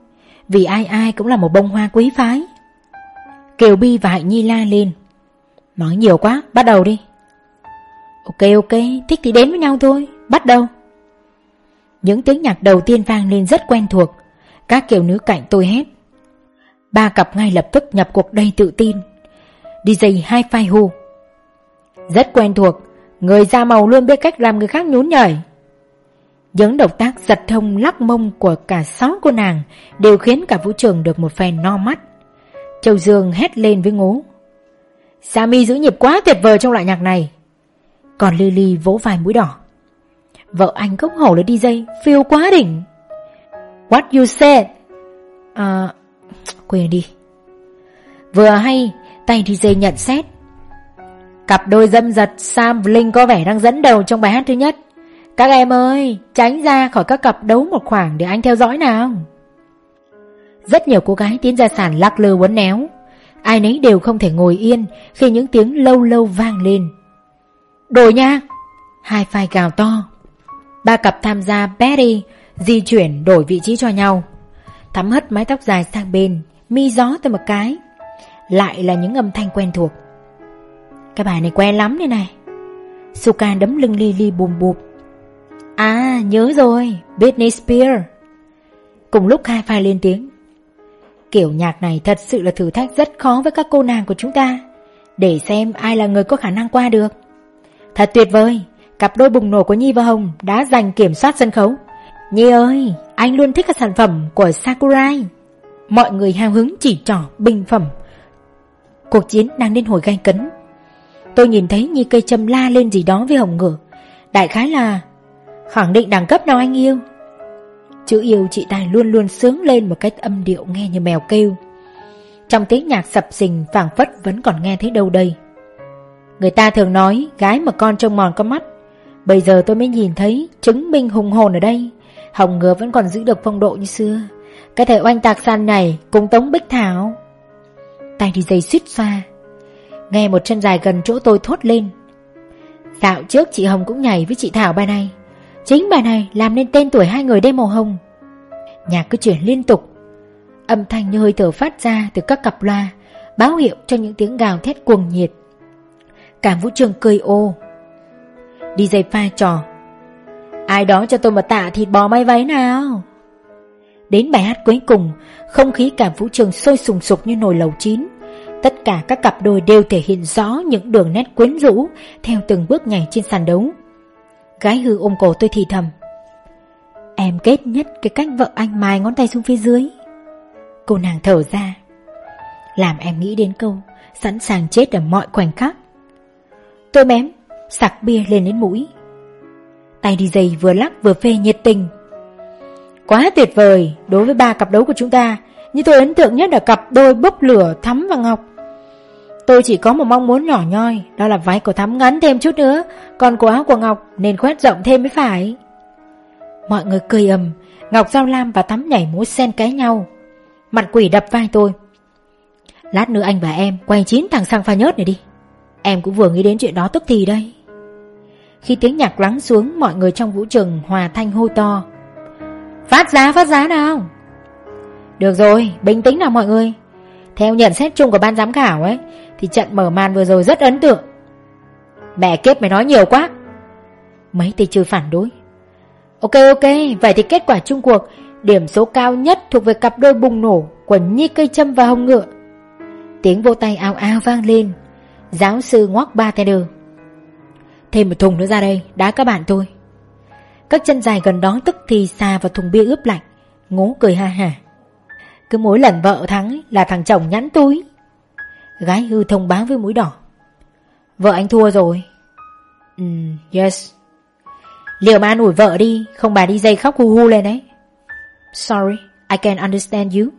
Vì ai ai cũng là một bông hoa quý phái. Kiều Bi và Hạnh Nhi la lên. Nói nhiều quá, bắt đầu đi. Ok ok, thích thì đến với nhau thôi, bắt đầu. Những tiếng nhạc đầu tiên vang lên rất quen thuộc, các kiểu nữ cạnh tôi hét. Ba cặp ngay lập tức nhập cuộc đầy tự tin. DJ hai phai hô. Rất quen thuộc, người da màu luôn biết cách làm người khác nhún nhảy. Những động tác giật thông lắc mông của cả sáu cô nàng đều khiến cả vũ trường được một phen no mắt. Châu Dương hét lên với ngố. Sammy giữ nhịp quá tuyệt vời trong loại nhạc này. Còn Lily vỗ vai mũi đỏ. Vợ anh không hổ là DJ, phiêu quá đỉnh. What you said? À, quên đi. Vừa hay, tay DJ nhận xét. Cặp đôi dâm giật Sam và Linh có vẻ đang dẫn đầu trong bài hát thứ nhất. Các em ơi, tránh ra khỏi các cặp đấu một khoảng để anh theo dõi nào. Rất nhiều cô gái tiến ra sàn lắc lư uốn néo. Ai nấy đều không thể ngồi yên khi những tiếng lâu lâu vang lên. Đổi nha! Hai phai gào to. Ba cặp tham gia Betty di chuyển đổi vị trí cho nhau. Thắm hất mái tóc dài sang bên, mi gió tới một cái. Lại là những âm thanh quen thuộc. Cái bài này quen lắm đây này. Suka đấm lưng Lily bùm bụp. À nhớ rồi Britney Spears Cùng lúc hai phai lên tiếng Kiểu nhạc này thật sự là thử thách rất khó với các cô nàng của chúng ta Để xem ai là người có khả năng qua được Thật tuyệt vời, Cặp đôi bùng nổ của Nhi và Hồng đã giành kiểm soát sân khấu. Nhi ơi, Anh luôn thích các sản phẩm của Sakurai. Mọi người hào hứng chỉ trỏ bình phẩm. Cuộc chiến đang đến hồi gai cấn. Tôi nhìn thấy Nhi cây châm la lên gì đó với Hồng ngựa Đại khái là, Khẳng định đẳng cấp nào anh yêu? Chữ yêu chị Tài luôn luôn sướng lên một cách âm điệu nghe như mèo kêu. Trong tiếng nhạc sập sình phảng phất vẫn còn nghe thấy đâu đây. Người ta thường nói, gái mà con trông mòn con mắt. Bây giờ tôi mới nhìn thấy chứng minh hùng hồn ở đây. Hồng ngừa vẫn còn giữ được phong độ như xưa. Cái thể oanh tạc san này cùng Tống Bích Thảo. Tay đi dây suýt xoa. Nghe một chân dài gần chỗ tôi thốt lên. Dạo trước chị Hồng cũng nhảy với chị Thảo bài này. Chính bài này làm nên tên tuổi hai người đêm màu hồng. Nhạc cứ chuyển liên tục. Âm thanh như hơi thở phát ra từ các cặp loa, Báo hiệu cho những tiếng gào thét cuồng nhiệt. Cả vũ trường cười ô. DJ pha trò. Ai đó cho tôi một tạ thịt bò may váy nào. Đến bài hát cuối cùng, Không khí cả vũ trường sôi sùng sục như nồi lầu chín. Tất cả các cặp đôi đều thể hiện rõ những đường nét quyến rũ Theo từng bước nhảy trên sàn đấu. Gái hư ôm cổ tôi thì thầm. Em kết nhất cái cách vợ anh mài ngón tay xuống phía dưới. Cô nàng thở ra. Làm em nghĩ đến câu, Sẵn sàng chết ở mọi khoảnh khắc. Tôi mém Sặc bia lên đến mũi. Tay đi giày vừa lắc vừa phê nhiệt tình. Quá tuyệt vời Đối với ba cặp đấu của chúng ta, như tôi ấn tượng nhất là cặp đôi bốc lửa Thắm và Ngọc. Tôi chỉ có một mong muốn nhỏ nhoi, Đó là váy của Thắm ngắn thêm chút nữa, Còn cổ áo của Ngọc nên khoét rộng thêm mới phải. Mọi người cười ầm, Ngọc Giao Lam và Thắm nhảy múa sen cái nhau. Mặt quỷ đập vai tôi. Lát nữa anh và em quay chín thằng sang pha nhớt này đi. Em cũng vừa nghĩ đến chuyện đó tức thì đây. Khi tiếng nhạc lắng xuống, Mọi người trong vũ trường hòa thanh hô to. Phát giá phát giá nào. Được rồi, bình tĩnh nào mọi người. Theo nhận xét chung của ban giám khảo ấy, Thì trận mở màn vừa rồi rất ấn tượng. Mẹ kiếp, mày nói nhiều quá. Mấy tay chơi phản đối. Ok ok, Vậy thì kết quả chung cuộc, Điểm số cao nhất thuộc về cặp đôi bùng nổ Của Nhi Cây Trâm và Hồng Ngựa. Tiếng vô tay ao ao vang lên. Giáo sư ngoắc ba tay đường Thêm một thùng nữa ra đây Đá các bạn tôi Các chân dài gần đó tức thì xà vào thùng bia ướp lạnh Ngố cười ha hả Cứ mỗi lần vợ thắng là thằng chồng nhắn túi. Gái hư thông báo với mũi đỏ. Vợ anh thua rồi. Um, Yes. Liệu mà an ủi vợ đi Không bà đi dây khóc hu hu lên đấy. Sorry I can understand you.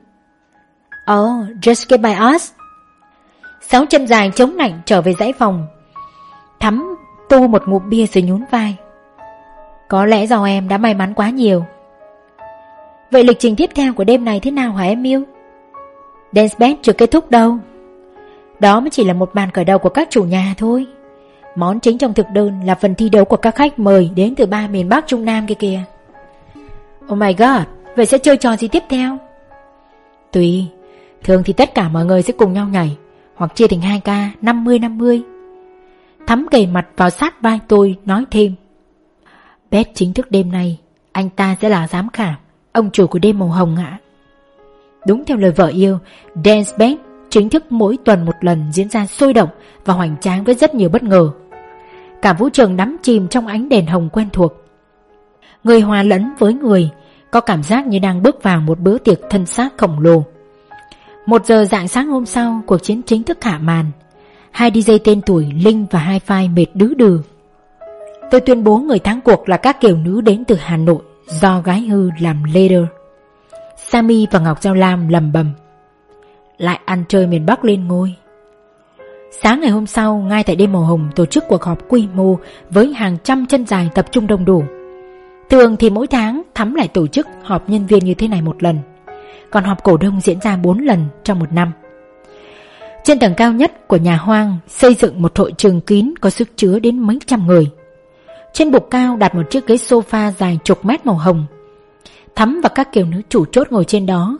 Oh just get by us. Sáu chân dài chống lạnh trở về dãy phòng. Thắm tu một ngụm bia rồi nhún vai. Có lẽ do em đã may mắn quá nhiều. Vậy lịch trình tiếp theo của đêm này thế nào hả em yêu? Dance band chưa kết thúc đâu. Đó mới chỉ là một màn khởi đầu của các chủ nhà thôi. Món chính trong thực đơn là phần thi đấu của các khách mời đến từ ba miền Bắc Trung Nam kia kìa. Oh my god, vậy sẽ chơi trò gì tiếp theo? Tùy, thường thì tất cả mọi người sẽ cùng nhau nhảy hoặc chia thành hai ca 50-50. Thắm kề mặt vào sát vai tôi nói thêm. Bét chính thức đêm nay, anh ta sẽ là giám khảo, ông chủ của đêm màu hồng ạ. Đúng theo lời vợ yêu, Dance Bét chính thức mỗi tuần một lần diễn ra sôi động và hoành tráng với rất nhiều bất ngờ. Cả vũ trường đắm chìm trong ánh đèn hồng quen thuộc. Người hòa lẫn với người, có cảm giác như đang bước vào một bữa tiệc thân xác khổng lồ. Một giờ dạng sáng hôm sau Cuộc chiến chính thức hạ màn. Hai DJ tên tuổi Linh và Hai Phai mệt đứ đừ. Tôi tuyên bố người thắng cuộc là các kiểu nữ đến từ Hà Nội Do gái hư làm leader. Sammy và Ngọc Giao Lam lầm bầm. Lại ăn chơi miền Bắc lên ngôi. Sáng ngày hôm sau, ngay tại đêm màu hồng tổ chức cuộc họp quy mô với hàng trăm chân dài tập trung đông đủ. Thường thì mỗi tháng Thắm lại tổ chức họp nhân viên như thế này một lần còn họp cổ đông diễn ra 4 lần trong một năm. Trên tầng cao nhất của nhà hoang xây dựng một hội trường kín có sức chứa đến mấy trăm người. Trên bục cao đặt một chiếc ghế sofa dài chục mét màu hồng. Thắm và các kiều nữ chủ chốt ngồi trên đó.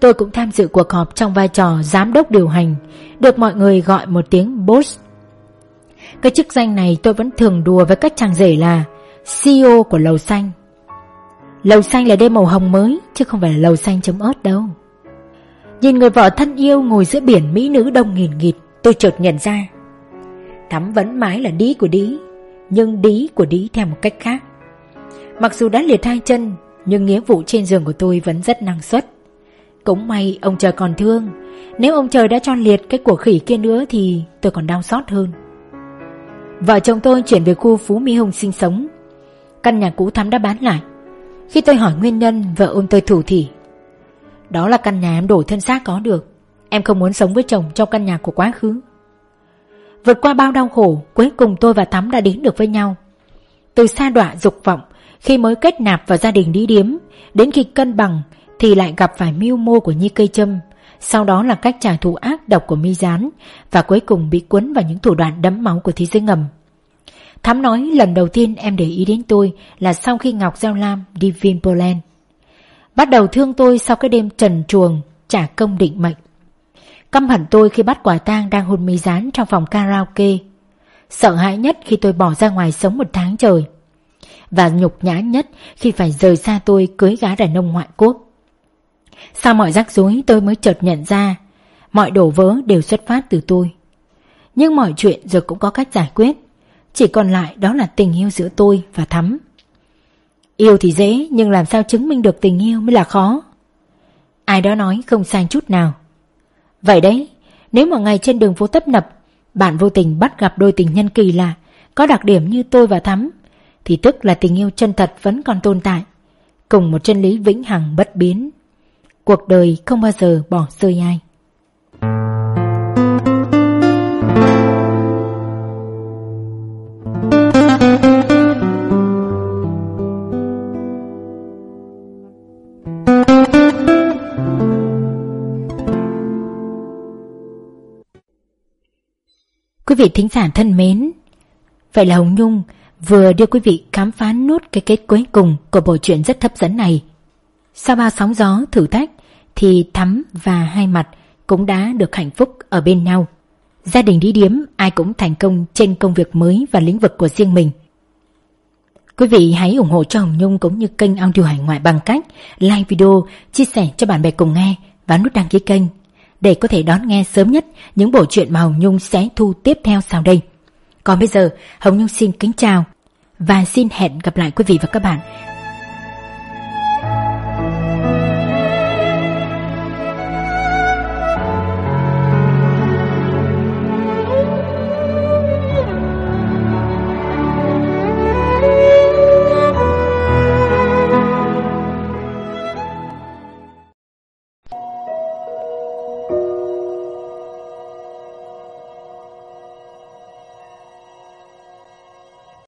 Tôi cũng tham dự cuộc họp trong vai trò giám đốc điều hành, được mọi người gọi một tiếng boss. Cái chức danh này tôi vẫn thường đùa với các chàng rể là CEO của lầu xanh Lầu xanh là đêm màu hồng mới, Chứ không phải là lầu xanh chấm ớt đâu. Nhìn người vợ thân yêu ngồi giữa biển mỹ nữ đông nghìn nghịt, Tôi chợt nhận ra, Thắm vẫn mãi là đí của đí Nhưng đí của đí theo một cách khác. Mặc dù đã liệt hai chân, Nhưng nghĩa vụ trên giường của tôi vẫn rất năng suất. Cũng may ông trời còn thương, Nếu ông trời đã cho liệt cái của khỉ kia nữa Thì tôi còn đau xót hơn. Vợ chồng tôi chuyển về khu Phú Mỹ Hồng sinh sống. Căn nhà cũ Thắm đã bán lại khi tôi hỏi nguyên nhân Vợ ôm tôi thủ thỉ Đó là căn nhà em đổi thân xác có được. Em không muốn sống với chồng trong căn nhà của quá khứ. Vượt qua bao đau khổ, Cuối cùng tôi và Thắm đã đến được với nhau. Từ xa đọa dục vọng, Khi mới kết nạp vào gia đình đi điếm, Đến khi cân bằng Thì lại gặp phải mưu mô của Nhi Cây Trâm, Sau đó là cách trả thù ác độc của Mi Gián Và cuối cùng bị cuốn vào những thủ đoạn đấm máu của thế giới ngầm. Thắm nói lần đầu tiên em để ý đến tôi là sau khi Ngọc Giao Lam đi Vinpearl. Bắt đầu thương tôi sau cái đêm trần chuồng trả công định mệnh. Căm hận tôi khi bắt quả tang đang hôn mì rán trong phòng karaoke. Sợ hãi nhất khi tôi bỏ ra ngoài sống một tháng trời. Và nhục nhã nhất khi phải rời xa tôi cưới gái đàn ông ngoại quốc. Sau mọi rắc rối, tôi mới chợt nhận ra mọi đổ vỡ đều xuất phát từ tôi. Nhưng mọi chuyện giờ cũng có cách giải quyết. Chỉ còn lại đó là tình yêu giữa tôi và Thắm. Yêu thì dễ, Nhưng làm sao chứng minh được tình yêu mới là khó? Ai đó nói không sai chút nào. Vậy đấy, Nếu mà ngày trên đường phố tấp nập, Bạn vô tình bắt gặp đôi tình nhân kỳ lạ, Có đặc điểm như tôi và Thắm, Thì tức là tình yêu chân thật vẫn còn tồn tại, Cùng một chân lý vĩnh hằng bất biến. Cuộc đời không bao giờ bỏ rơi ai. Quý vị thính giả thân mến, vậy là Hồng Nhung vừa đưa quý vị khám phá nốt cái kết cuối cùng của bộ truyện rất hấp dẫn này. Sau bao sóng gió thử thách thì Thắm và hai mặt cũng đã được hạnh phúc ở bên nhau. Gia đình đi điếm ai cũng thành công trên công việc mới và lĩnh vực của riêng mình. Quý vị hãy ủng hộ cho Hồng Nhung cũng như kênh audio hải ngoại bằng cách like video, chia sẻ cho bạn bè cùng nghe và nút đăng ký kênh để có thể đón nghe sớm nhất những bộ truyện mà Hồng Nhung sẽ thu tiếp theo sau đây. Còn bây giờ, Hồng Nhung xin kính chào và xin hẹn gặp lại quý vị và các bạn